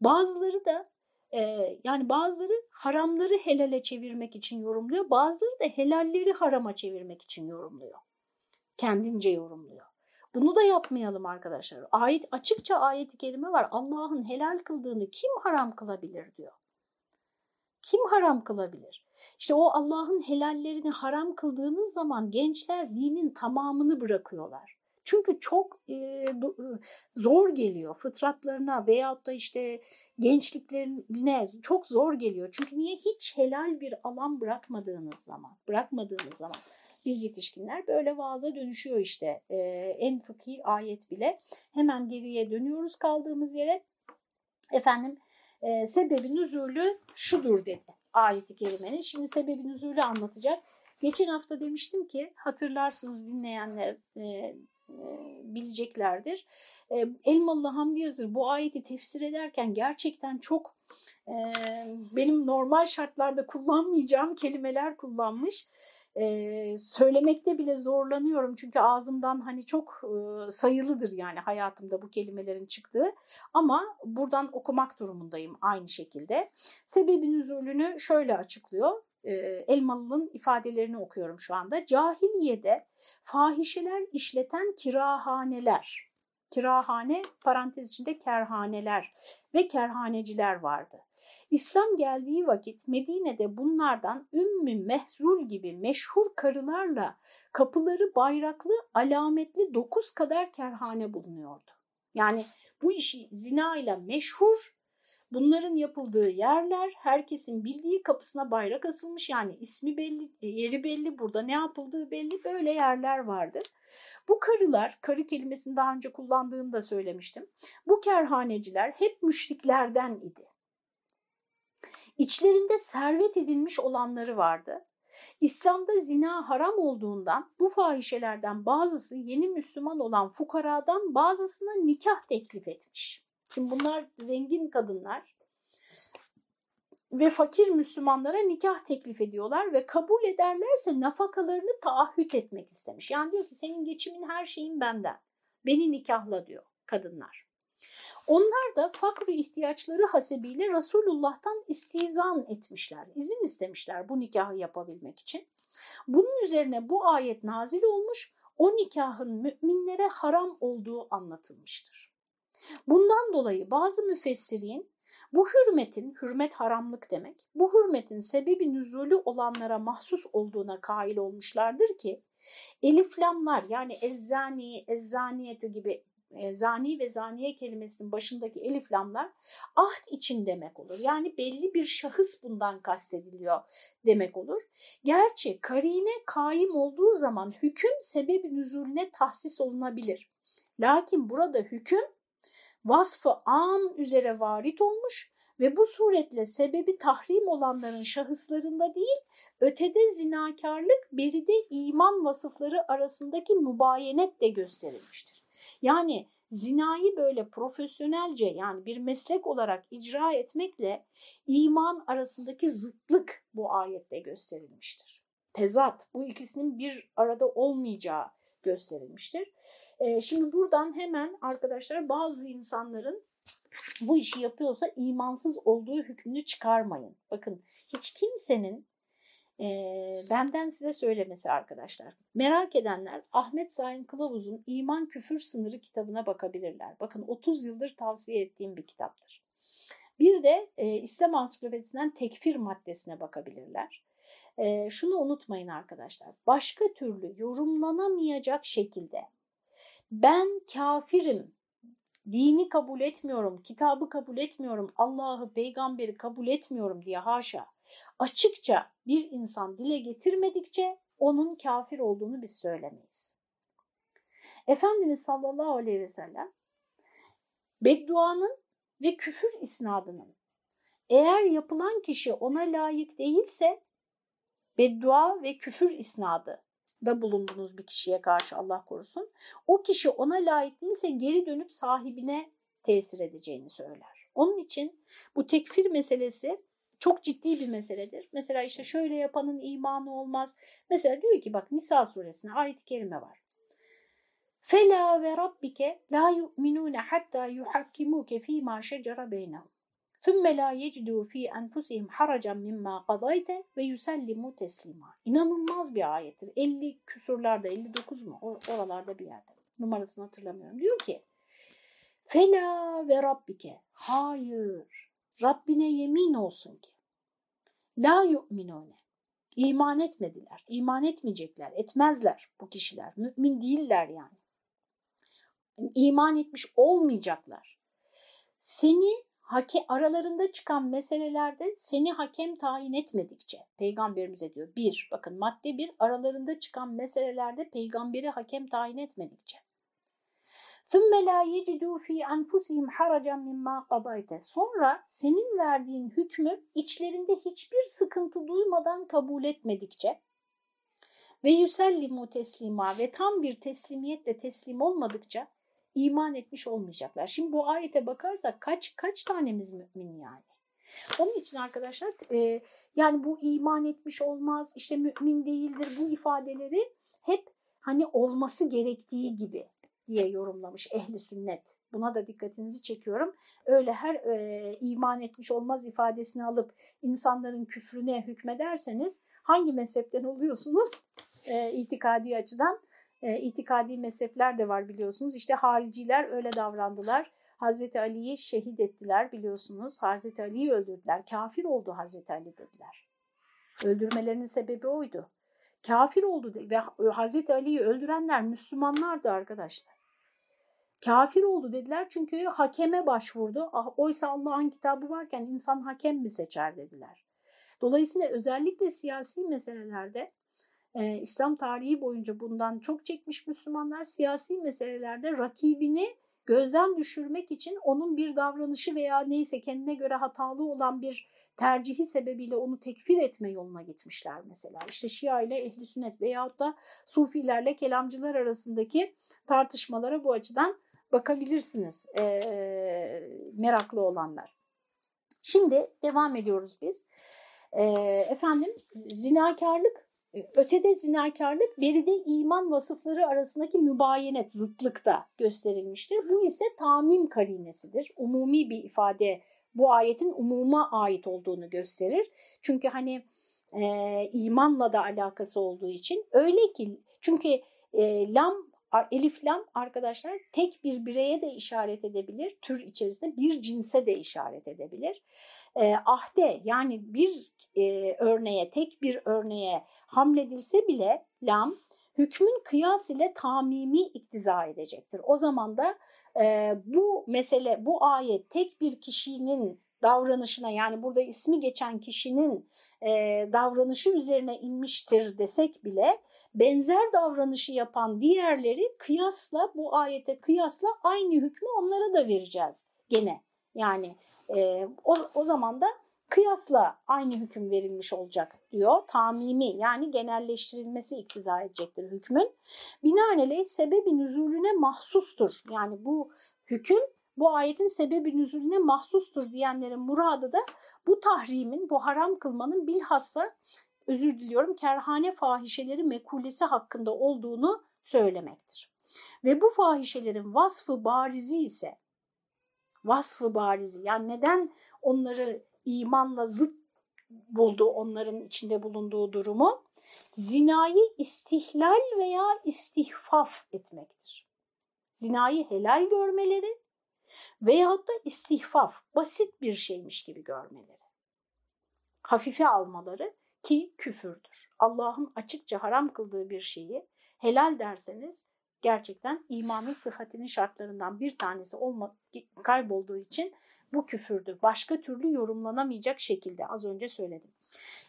Bazıları da e, yani bazıları haramları helale çevirmek için yorumluyor. Bazıları da helalleri harama çevirmek için yorumluyor. Kendince yorumluyor. Bunu da yapmayalım arkadaşlar. Ayet açıkça ayet-i kerime var. Allah'ın helal kıldığını kim haram kılabilir diyor. Kim haram kılabilir? İşte o Allah'ın helallerini haram kıldığınız zaman gençler dinin tamamını bırakıyorlar. Çünkü çok e, zor geliyor fıtratlarına veyahut da işte gençliklerine çok zor geliyor. Çünkü niye hiç helal bir alan bırakmadığınız zaman, bırakmadığınız zaman biz yetişkinler böyle vaaza dönüşüyor işte ee, en fıkhi ayet bile. Hemen geriye dönüyoruz kaldığımız yere. Efendim e, sebebi nüzulü şudur dedi ayeti kerimenin. Şimdi sebebi nüzulü anlatacak. Geçen hafta demiştim ki hatırlarsınız dinleyenler e, e, bileceklerdir. E, Elmalı Hamdi Yazır bu ayeti tefsir ederken gerçekten çok e, benim normal şartlarda kullanmayacağım kelimeler kullanmış e, söylemekte bile zorlanıyorum çünkü ağzımdan hani çok e, sayılıdır yani hayatımda bu kelimelerin çıktığı ama buradan okumak durumundayım aynı şekilde. Sebebin üzülünü şöyle açıklıyor. E, Elmalı'nın ifadelerini okuyorum şu anda. Cahiliyede fahişeler işleten kirahaneler, kirahane parantez içinde kerhaneler ve kerhaneciler vardı. İslam geldiği vakit Medine'de bunlardan Ümmü Mehzul gibi meşhur karılarla kapıları bayraklı alametli dokuz kadar kerhane bulunuyordu. Yani bu işi zina ile meşhur bunların yapıldığı yerler herkesin bildiği kapısına bayrak asılmış yani ismi belli yeri belli burada ne yapıldığı belli böyle yerler vardır. Bu karılar karı kelimesini daha önce kullandığını da söylemiştim. Bu kerhaneciler hep müşriklerden idi. İçlerinde servet edilmiş olanları vardı. İslam'da zina haram olduğundan bu fahişelerden bazısı yeni Müslüman olan fukaradan bazısına nikah teklif etmiş. Şimdi bunlar zengin kadınlar ve fakir Müslümanlara nikah teklif ediyorlar ve kabul ederlerse nafakalarını taahhüt etmek istemiş. Yani diyor ki senin geçimin her şeyin benden. Beni nikahla diyor kadınlar. Onlar da fakru ihtiyaçları hasebiyle Resulullah'tan istizan etmişler, izin istemişler bu nikahı yapabilmek için. Bunun üzerine bu ayet nazil olmuş, o nikahın müminlere haram olduğu anlatılmıştır. Bundan dolayı bazı müfessirin bu hürmetin, hürmet haramlık demek, bu hürmetin sebebi nüzulü olanlara mahsus olduğuna kail olmuşlardır ki, eliflamlar yani ezzani, ezzaniyeti gibi e, zani ve zaniye kelimesinin başındaki elif lamlar ahd için demek olur. Yani belli bir şahıs bundan kastediliyor demek olur. Gerçi karine kaim olduğu zaman hüküm sebebi nüzulüne tahsis olunabilir. Lakin burada hüküm vasfı am üzere varit olmuş ve bu suretle sebebi tahrim olanların şahıslarında değil, ötede zinakarlık, beride iman vasıfları arasındaki mübayenet de gösterilmiştir. Yani zinayı böyle profesyonelce yani bir meslek olarak icra etmekle iman arasındaki zıtlık bu ayette gösterilmiştir. Tezat bu ikisinin bir arada olmayacağı gösterilmiştir. Ee, şimdi buradan hemen arkadaşlar bazı insanların bu işi yapıyorsa imansız olduğu hükmünü çıkarmayın. Bakın hiç kimsenin e, benden size söylemesi arkadaşlar. Merak edenler Ahmet Sahin Kılavuz'un İman Küfür Sınırı kitabına bakabilirler. Bakın 30 yıldır tavsiye ettiğim bir kitaptır. Bir de e, İslam Ansiklopedisinden tekfir maddesine bakabilirler. E, şunu unutmayın arkadaşlar. Başka türlü yorumlanamayacak şekilde ben kafirim, dini kabul etmiyorum, kitabı kabul etmiyorum, Allah'ı, peygamberi kabul etmiyorum diye haşa açıkça bir insan dile getirmedikçe onun kafir olduğunu biz söylemeyiz. Efendimiz sallallahu aleyhi ve sellem bedduanın ve küfür isnadının eğer yapılan kişi ona layık değilse beddua ve küfür isnadı da bulundunuz bir kişiye karşı Allah korusun. O kişi ona layık değilse geri dönüp sahibine tesir edeceğini söyler. Onun için bu tekfir meselesi çok ciddi bir meseledir. Mesela işte şöyle yapanın imanı olmaz. Mesela diyor ki bak Nisa suresine ayet-i kerime var. Fela ve rabbike la yu'minune hatta yuhakkimuke fîmâ şecere beynehum. ثُمَّ لَا يَجْدُوا ف۪ي أَنْفُسِهِمْ حَرَجًا مِمَّا قَضَيْتَ ve yusellimu teslima. İnanılmaz bir ayettir. 50 küsurlarda, 59 mu? Oralarda bir yerde. Numarasını hatırlamıyorum. Diyor ki, Fela ve Rabbike. Hayır. Rabbine yemin olsun ki. La yu'minune. İman etmediler. İman etmeyecekler. Etmezler bu kişiler. Mümin değiller yani. İman etmiş olmayacaklar. Seni hake, aralarında çıkan meselelerde seni hakem tayin etmedikçe peygamberimize diyor. Bir, bakın madde bir aralarında çıkan meselelerde peygamberi hakem tayin etmedikçe. ثُمَّ لَا يَجِدُوا ف۪ي أَنْفُسِهِمْ حَرَجًا مِمَّا قَضَيْتَ Sonra senin verdiğin hükmü içlerinde hiçbir sıkıntı duymadan kabul etmedikçe ve yüsellimu teslima ve tam bir teslimiyetle teslim olmadıkça iman etmiş olmayacaklar. Şimdi bu ayete bakarsak kaç kaç tanemiz mümin yani? Onun için arkadaşlar e, yani bu iman etmiş olmaz, işte mümin değildir bu ifadeleri hep hani olması gerektiği gibi diye yorumlamış ehli sünnet. Buna da dikkatinizi çekiyorum. Öyle her e, iman etmiş olmaz ifadesini alıp insanların küfrüne hükmederseniz hangi mezhepten oluyorsunuz e, itikadi açıdan? E, itikadi mezhepler de var biliyorsunuz. İşte hariciler öyle davrandılar. Hazreti Ali'yi şehit ettiler biliyorsunuz. Hazreti Ali'yi öldürdüler. Kafir oldu Hazreti Ali dediler. Öldürmelerinin sebebi oydu. Kafir oldu ve Hazreti Ali'yi öldürenler Müslümanlardı arkadaşlar. Kafir oldu dediler çünkü hakeme başvurdu. Ah, oysa Allah'ın kitabı varken insan hakem mi seçer dediler. Dolayısıyla özellikle siyasi meselelerde e, İslam tarihi boyunca bundan çok çekmiş Müslümanlar siyasi meselelerde rakibini gözden düşürmek için onun bir davranışı veya neyse kendine göre hatalı olan bir tercihi sebebiyle onu tekfir etme yoluna gitmişler mesela. İşte Şia ile Ehli Sünnet veyahut da Sufilerle kelamcılar arasındaki tartışmalara bu açıdan bakabilirsiniz e, meraklı olanlar. Şimdi devam ediyoruz biz. E, efendim zinakarlık Ötede zinakarlık, beride iman vasıfları arasındaki mübayenet, zıtlıkta gösterilmiştir. Bu ise tamim karinesidir. Umumi bir ifade bu ayetin umuma ait olduğunu gösterir. Çünkü hani e, imanla da alakası olduğu için öyle ki çünkü e, lam elif lam arkadaşlar tek bir bireye de işaret edebilir. Tür içerisinde bir cinse de işaret edebilir. E, ahde yani bir e, örneğe tek bir örneğe hamledilse bile lam hükmün kıyas ile tamimi iktiza edecektir. O zaman da e, bu mesele bu ayet tek bir kişinin davranışına yani burada ismi geçen kişinin e, davranışı üzerine inmiştir desek bile benzer davranışı yapan diğerleri kıyasla bu ayete kıyasla aynı hükmü onlara da vereceğiz gene. Yani e, o, o zaman da kıyasla aynı hüküm verilmiş olacak diyor. Tamimi yani genelleştirilmesi iktiza edecektir hükmün. Binaenaleyh sebebi nüzulüne mahsustur. Yani bu hüküm bu ayetin sebebi nüzulüne mahsustur diyenlerin muradı da bu tahrimin, bu haram kılmanın bilhassa özür diliyorum kerhane fahişeleri mekulesi hakkında olduğunu söylemektir. Ve bu fahişelerin vasfı barizi ise vasfı barizi yani neden onları imanla zıt buldu onların içinde bulunduğu durumu zinayı istihlal veya istihfaf etmektir. Zinayı helal görmeleri veyahut da istihfaf, basit bir şeymiş gibi görmeleri. Hafife almaları ki küfürdür. Allah'ın açıkça haram kıldığı bir şeyi helal derseniz gerçekten imanın sıhhatinin şartlarından bir tanesi olma, kaybolduğu için bu küfürdür. Başka türlü yorumlanamayacak şekilde az önce söyledim.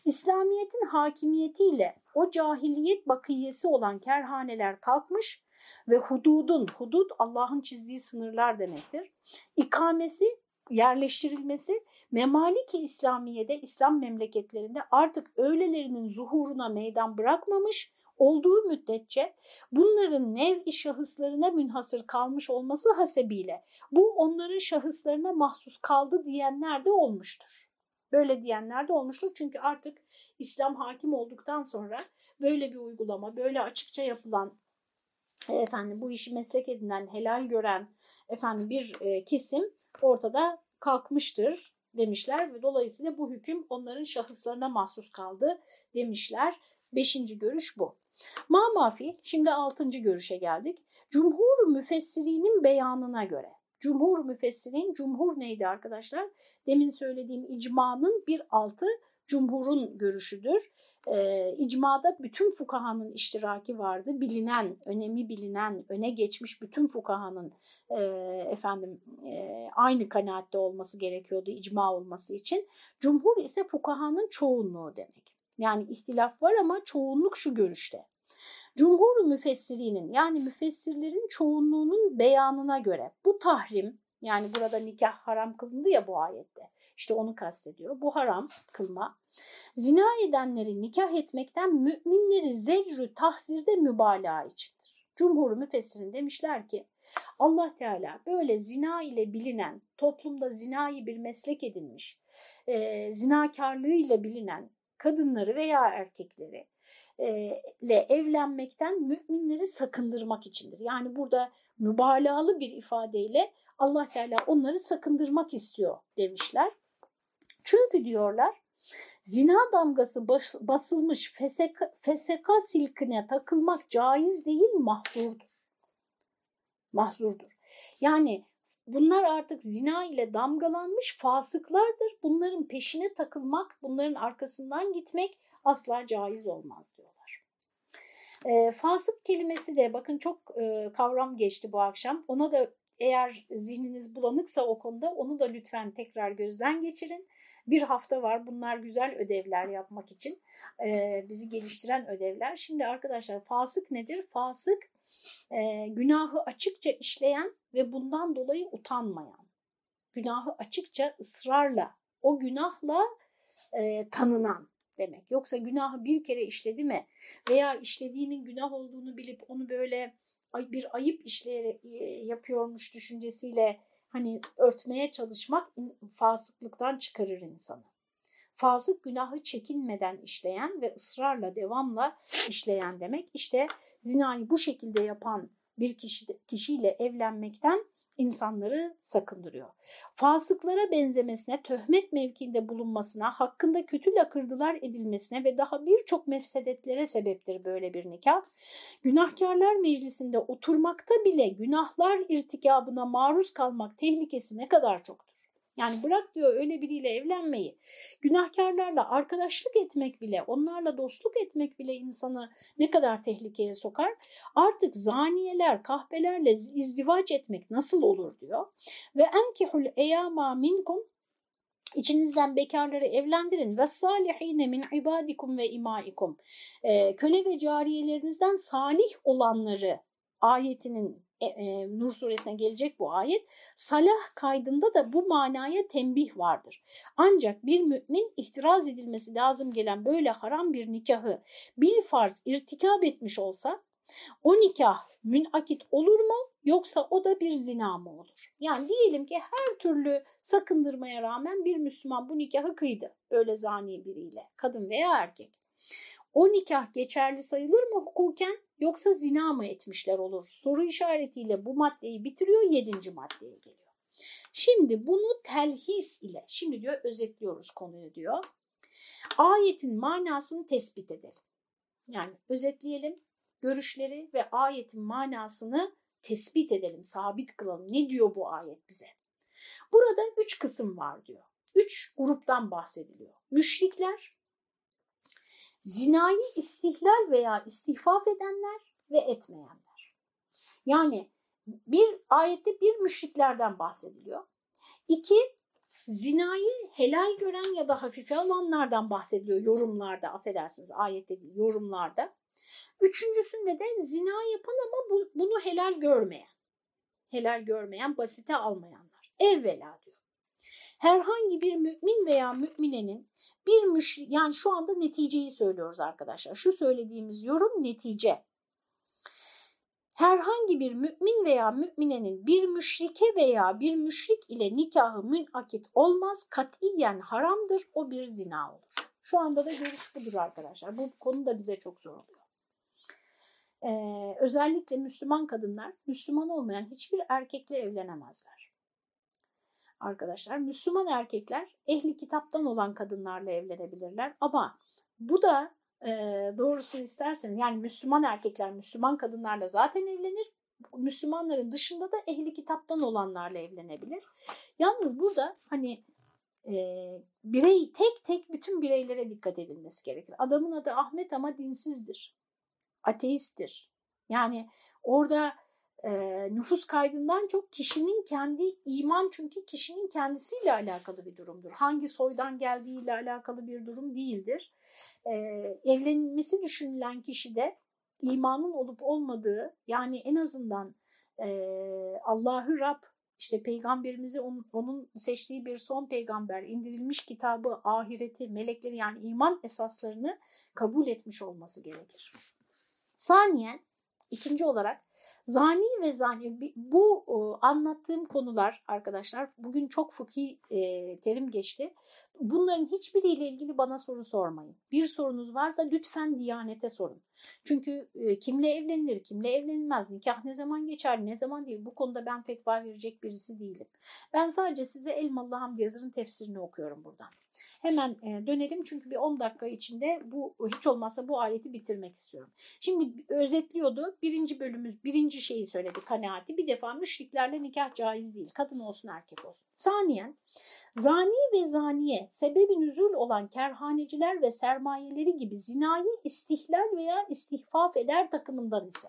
İslamiyet'in hakimiyetiyle o cahiliyet bakiyesi olan kerhaneler kalkmış ve hududun, hudud Allah'ın çizdiği sınırlar demektir. İkamesi, yerleştirilmesi Memaliki İslamiye'de İslam memleketlerinde artık öğlelerinin zuhuruna meydan bırakmamış olduğu müddetçe bunların nev-i şahıslarına münhasır kalmış olması hasebiyle bu onların şahıslarına mahsus kaldı diyenler de olmuştur. Böyle diyenler de olmuştur çünkü artık İslam hakim olduktan sonra böyle bir uygulama, böyle açıkça yapılan efendim bu işi meslek edinen, helal gören efendim bir e, kesim ortada kalkmıştır demişler ve dolayısıyla bu hüküm onların şahıslarına mahsus kaldı demişler. Beşinci görüş bu. Ma şimdi altıncı görüşe geldik. Cumhur müfessirinin beyanına göre. Cumhur müfessirin, cumhur neydi arkadaşlar? Demin söylediğim icmanın bir altı cumhurun görüşüdür. E, icmada bütün fukahanın iştiraki vardı. Bilinen, önemi bilinen, öne geçmiş bütün fukahanın e, efendim e, aynı kanaatte olması gerekiyordu icma olması için. Cumhur ise fukahanın çoğunluğu demek. Yani ihtilaf var ama çoğunluk şu görüşte. Cumhur müfessirinin yani müfessirlerin çoğunluğunun beyanına göre bu tahrim yani burada nikah haram kılındı ya bu ayette. İşte onu kastediyor. Bu haram kılma. Zina edenleri nikah etmekten müminleri zecrü tahzirde mübalağa içindir. Cumhur müfessirin demişler ki Allah Teala böyle zina ile bilinen, toplumda zinayı bir meslek edinmiş, e, zinakarlığıyla bilinen kadınları veya erkekleri ile evlenmekten müminleri sakındırmak içindir. Yani burada mübalağalı bir ifadeyle Allah Teala onları sakındırmak istiyor demişler. Çünkü diyorlar zina damgası bas, basılmış feseka, feseka silkine takılmak caiz değil mahzurdur. Mahzurdur. Yani bunlar artık zina ile damgalanmış fasıklardır. Bunların peşine takılmak, bunların arkasından gitmek asla caiz olmaz diyorlar. E, fasık kelimesi de bakın çok e, kavram geçti bu akşam. Ona da eğer zihniniz bulanıksa o konuda onu da lütfen tekrar gözden geçirin. Bir hafta var bunlar güzel ödevler yapmak için e, bizi geliştiren ödevler. Şimdi arkadaşlar fasık nedir? Fasık e, günahı açıkça işleyen ve bundan dolayı utanmayan. Günahı açıkça ısrarla o günahla e, tanınan demek. Yoksa günahı bir kere işledi mi veya işlediğinin günah olduğunu bilip onu böyle bir ayıp işleyerek yapıyormuş düşüncesiyle hani örtmeye çalışmak fasıklıktan çıkarır insanı. Fasık günahı çekinmeden işleyen ve ısrarla devamla işleyen demek. İşte zinayı bu şekilde yapan bir kişi, kişiyle evlenmekten insanları sakındırıyor. Fasıklara benzemesine, töhmet mevkiinde bulunmasına, hakkında kötü lakırdılar edilmesine ve daha birçok mefsedetlere sebeptir böyle bir nikah. Günahkarlar meclisinde oturmakta bile günahlar irtikabına maruz kalmak tehlikesi ne kadar çoktur. Yani bırak diyor öyle biriyle evlenmeyi. Günahkarlarla arkadaşlık etmek bile, onlarla dostluk etmek bile insanı ne kadar tehlikeye sokar. Artık zaniyeler, kahpelerle izdivaç etmek nasıl olur diyor. Ve enkihul eyama minkum İçinizden bekarları evlendirin ve salihine min ibadikum ve imaikum. Ee, köle ve cariyelerinizden salih olanları ayetinin e, e, Nur suresine gelecek bu ayet. Salah kaydında da bu manaya tembih vardır. Ancak bir mümin ihtiraz edilmesi lazım gelen böyle haram bir nikahı bil farz irtikab etmiş olsa o nikah münakit olur mu yoksa o da bir zina mı olur? Yani diyelim ki her türlü sakındırmaya rağmen bir Müslüman bu nikahı kıydı. Öyle zani biriyle kadın veya erkek. O nikah geçerli sayılır mı hukuken yoksa zina mı etmişler olur? Soru işaretiyle bu maddeyi bitiriyor yedinci maddeye geliyor. Şimdi bunu telhis ile, şimdi diyor özetliyoruz konuyu diyor. Ayetin manasını tespit edelim. Yani özetleyelim görüşleri ve ayetin manasını tespit edelim, sabit kılalım. Ne diyor bu ayet bize? Burada üç kısım var diyor. Üç gruptan bahsediliyor. Müşrikler, zinayı istihlal veya istihfaf edenler ve etmeyenler. Yani bir ayette bir müşriklerden bahsediliyor. İki, zinayı helal gören ya da hafife alanlardan bahsediliyor yorumlarda, affedersiniz ayette değil, yorumlarda. Üçüncüsünde de zina yapan ama bu, bunu helal görmeyen. Helal görmeyen, basite almayanlar. Evvela diyor. herhangi bir mümin veya müminenin bir müşrik yani şu anda neticeyi söylüyoruz arkadaşlar. Şu söylediğimiz yorum netice. Herhangi bir mümin veya müminenin bir müşrike veya bir müşrik ile nikahı münakit olmaz, katiyen haramdır, o bir zina olur. Şu anda da görüş budur arkadaşlar. Bu konu da bize çok zor oluyor. Ee, özellikle Müslüman kadınlar Müslüman olmayan hiçbir erkekle evlenemezler. Arkadaşlar Müslüman erkekler ehli kitaptan olan kadınlarla evlenebilirler ama bu da e, doğrusunu isterseniz yani Müslüman erkekler Müslüman kadınlarla zaten evlenir. Müslümanların dışında da ehli kitaptan olanlarla evlenebilir. Yalnız burada hani e, birey tek tek bütün bireylere dikkat edilmesi gerekir. Adamın adı Ahmet ama dinsizdir. Ateisttir. Yani orada e, nüfus kaydından çok kişinin kendi iman çünkü kişinin kendisiyle alakalı bir durumdur. Hangi soydan geldiğiyle alakalı bir durum değildir. E, evlenmesi düşünülen kişi de imanın olup olmadığı yani en azından e, Allahü Rab işte peygamberimizi onun, onun seçtiği bir son peygamber, indirilmiş kitabı, ahireti, melekleri yani iman esaslarını kabul etmiş olması gerekir. Saniyen, ikinci olarak zani ve zani bu anlattığım konular arkadaşlar bugün çok fıkhi e, terim geçti. Bunların hiçbiriyle ilgili bana soru sormayın. Bir sorunuz varsa lütfen Diyanete sorun. Çünkü e, kimle evlenilir, kimle evlenilmez, nikah ne zaman geçer, ne zaman değil bu konuda ben fetva verecek birisi değilim. Ben sadece size Elmalı Hamdi Yazır'ın tefsirini okuyorum buradan. Hemen e, dönelim çünkü bir 10 dakika içinde bu hiç olmazsa bu ayeti bitirmek istiyorum. Şimdi özetliyordu. Birinci bölümümüz birinci şeyi söyledi kanaati. Bir defa müşriklerle nikah caiz değil. Kadın olsun erkek olsun. Saniyen zani ve zaniye sebebi nüzul olan kerhaneciler ve sermayeleri gibi zinayı istihlal veya istihfaf eder takımından ise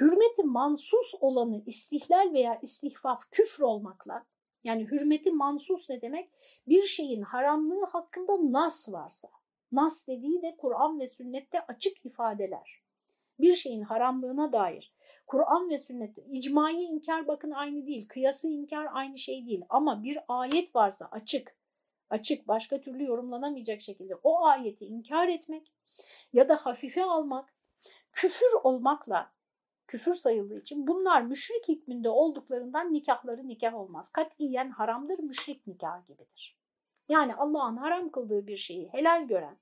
hürmeti mansus olanı istihlal veya istihfaf küfür olmakla yani hürmeti mansus ne demek? Bir şeyin haramlığı hakkında nas varsa. Nas dediği de Kur'an ve sünnette açık ifadeler. Bir şeyin haramlığına dair. Kur'an ve sünnette icmayı inkar bakın aynı değil. Kıyası inkar aynı şey değil. Ama bir ayet varsa açık, açık başka türlü yorumlanamayacak şekilde o ayeti inkar etmek ya da hafife almak küfür olmakla küfür sayıldığı için bunlar müşrik hükmünde olduklarından nikahları nikah olmaz. Katiyen haramdır, müşrik nikah gibidir. Yani Allah'ın haram kıldığı bir şeyi helal gören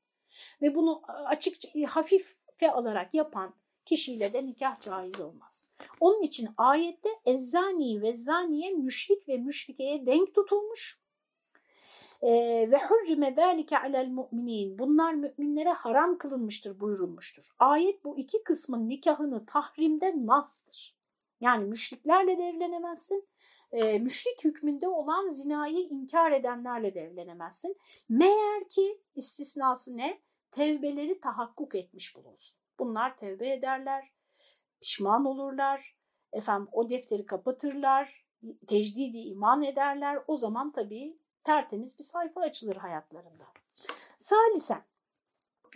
ve bunu açıkça hafife alarak yapan kişiyle de nikah caiz olmaz. Onun için ayette ezzani ve zaniye müşrik ve müşrikeye denk tutulmuş ve hurrime zâlike alel mu'minin. Bunlar müminlere haram kılınmıştır buyurulmuştur. Ayet bu iki kısmın nikahını tahrimde nastır. Yani müşriklerle de evlenemezsin, e, müşrik hükmünde olan zinayı inkar edenlerle de evlenemezsin. Meğer ki istisnası ne? Tevbeleri tahakkuk etmiş bulunsun. Bunlar tevbe ederler, pişman olurlar, efendim o defteri kapatırlar, tecdidi iman ederler. O zaman tabii tertemiz bir sayfa açılır hayatlarında. Salisen,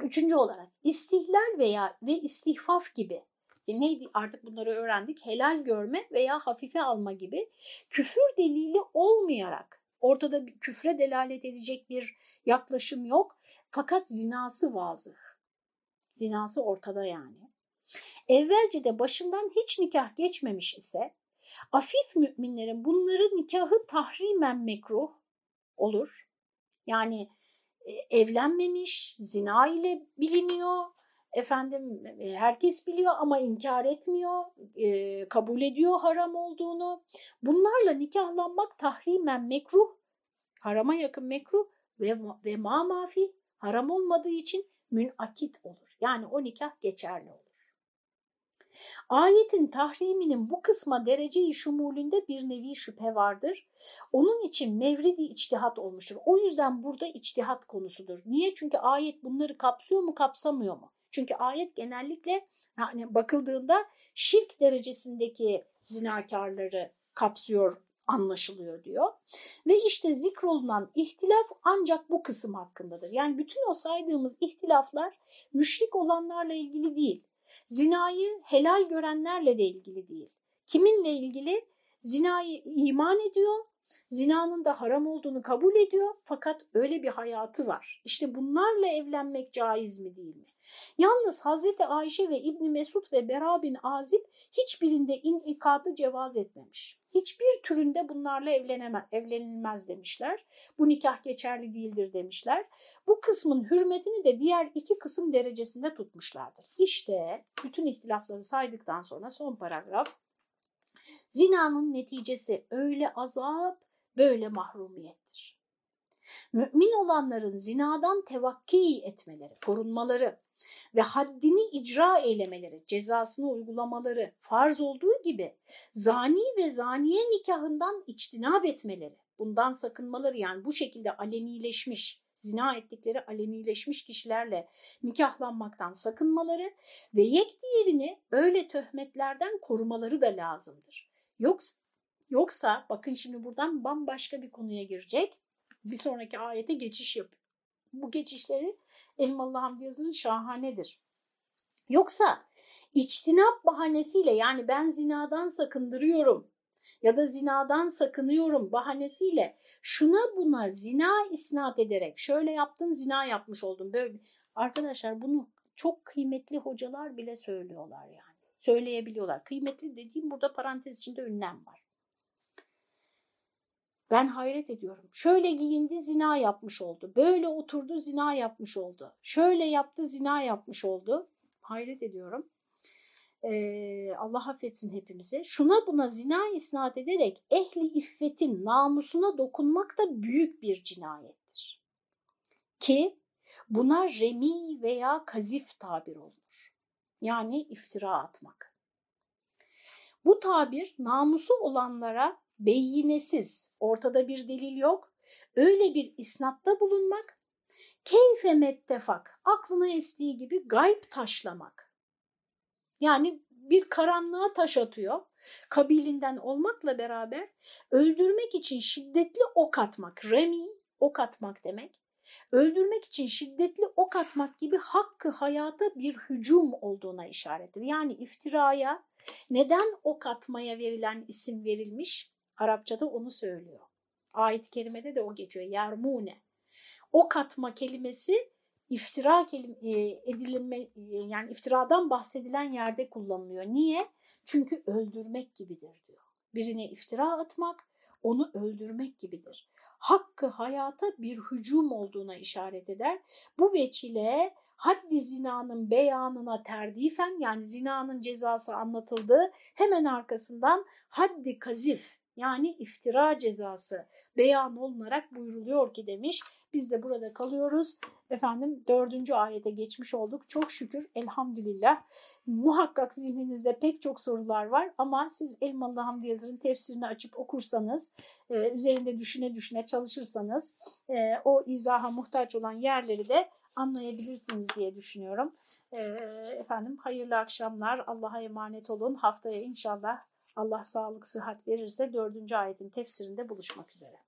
üçüncü olarak istihlal veya ve istihfaf gibi e neydi artık bunları öğrendik helal görme veya hafife alma gibi küfür delili olmayarak ortada bir küfre delalet edecek bir yaklaşım yok fakat zinası vazıh. Zinası ortada yani. Evvelce de başından hiç nikah geçmemiş ise afif müminlerin bunları nikahı tahrimen mekruh olur. Yani e, evlenmemiş, zina ile biliniyor, efendim e, herkes biliyor ama inkar etmiyor, e, kabul ediyor haram olduğunu. Bunlarla nikahlanmak tahrimen mekruh, harama yakın mekruh ve, ve ma mafi haram olmadığı için münakit olur. Yani o nikah geçerli olur. Ayetin tahriminin bu kısma derece-i şumulünde bir nevi şüphe vardır. Onun için mevridi içtihat olmuştur. O yüzden burada içtihat konusudur. Niye? Çünkü ayet bunları kapsıyor mu kapsamıyor mu? Çünkü ayet genellikle yani bakıldığında şirk derecesindeki zinakarları kapsıyor anlaşılıyor diyor. Ve işte zikrolunan ihtilaf ancak bu kısım hakkındadır. Yani bütün o saydığımız ihtilaflar müşrik olanlarla ilgili değil zinayı helal görenlerle de ilgili değil. Kiminle ilgili? Zinayı iman ediyor zinanın da haram olduğunu kabul ediyor fakat öyle bir hayatı var. İşte bunlarla evlenmek caiz mi değil mi? Yalnız Hazreti Ayşe ve İbni Mesud ve Bera bin Azib hiçbirinde inikadı cevaz etmemiş. Hiçbir türünde bunlarla evleneme, evlenilmez demişler. Bu nikah geçerli değildir demişler. Bu kısmın hürmetini de diğer iki kısım derecesinde tutmuşlardır. İşte bütün ihtilafları saydıktan sonra son paragraf. Zinanın neticesi öyle azap, böyle mahrumiyettir. Mümin olanların zinadan tevakki etmeleri, korunmaları, ve haddini icra eylemeleri, cezasını uygulamaları farz olduğu gibi zani ve zaniye nikahından içtinab etmeleri, bundan sakınmaları yani bu şekilde alenileşmiş, zina ettikleri alenileşmiş kişilerle nikahlanmaktan sakınmaları ve yek diğerini öyle töhmetlerden korumaları da lazımdır. Yoksa, yoksa bakın şimdi buradan bambaşka bir konuya girecek. Bir sonraki ayete geçiş yapıyor. Bu geçişleri Elmalı Hamdi Yazır'ın şahanedir. Yoksa içtinap bahanesiyle yani ben zinadan sakındırıyorum ya da zinadan sakınıyorum bahanesiyle şuna buna zina isnat ederek şöyle yaptın zina yapmış oldun. Böyle arkadaşlar bunu çok kıymetli hocalar bile söylüyorlar yani. Söyleyebiliyorlar. Kıymetli dediğim burada parantez içinde ünlem var ben hayret ediyorum. Şöyle giyindi zina yapmış oldu. Böyle oturdu zina yapmış oldu. Şöyle yaptı zina yapmış oldu. Hayret ediyorum. Ee, Allah affetsin hepimize. Şuna buna zina isnat ederek ehli iffetin namusuna dokunmak da büyük bir cinayettir. Ki buna remi veya kazif tabir olunur. Yani iftira atmak. Bu tabir namusu olanlara beyinesiz, ortada bir delil yok, öyle bir isnatta bulunmak, keyfe mettefak, aklına estiği gibi gayb taşlamak. Yani bir karanlığa taş atıyor, kabilinden olmakla beraber öldürmek için şiddetli ok atmak, remi ok atmak demek, öldürmek için şiddetli ok atmak gibi hakkı hayata bir hücum olduğuna işarettir. Yani iftiraya neden ok atmaya verilen isim verilmiş? Arapçada onu söylüyor. Ayet-i kerimede de o geçiyor. Yarmune. O katma kelimesi iftira kelim e, edilme e, yani iftiradan bahsedilen yerde kullanılıyor. Niye? Çünkü öldürmek gibidir diyor. Birine iftira atmak onu öldürmek gibidir. Hakkı hayata bir hücum olduğuna işaret eder. Bu veçile haddi zinanın beyanına terdifen yani zinanın cezası anlatıldığı hemen arkasından haddi kazif yani iftira cezası beyan olunarak buyruluyor ki demiş. Biz de burada kalıyoruz. Efendim dördüncü ayete geçmiş olduk. Çok şükür elhamdülillah. Muhakkak zihninizde pek çok sorular var ama siz Elmalı Hamdi Yazır'ın tefsirini açıp okursanız, e, üzerinde düşüne düşüne çalışırsanız e, o izaha muhtaç olan yerleri de anlayabilirsiniz diye düşünüyorum. E, efendim hayırlı akşamlar. Allah'a emanet olun. Haftaya inşallah Allah sağlık, sıhhat verirse dördüncü ayetin tefsirinde buluşmak üzere.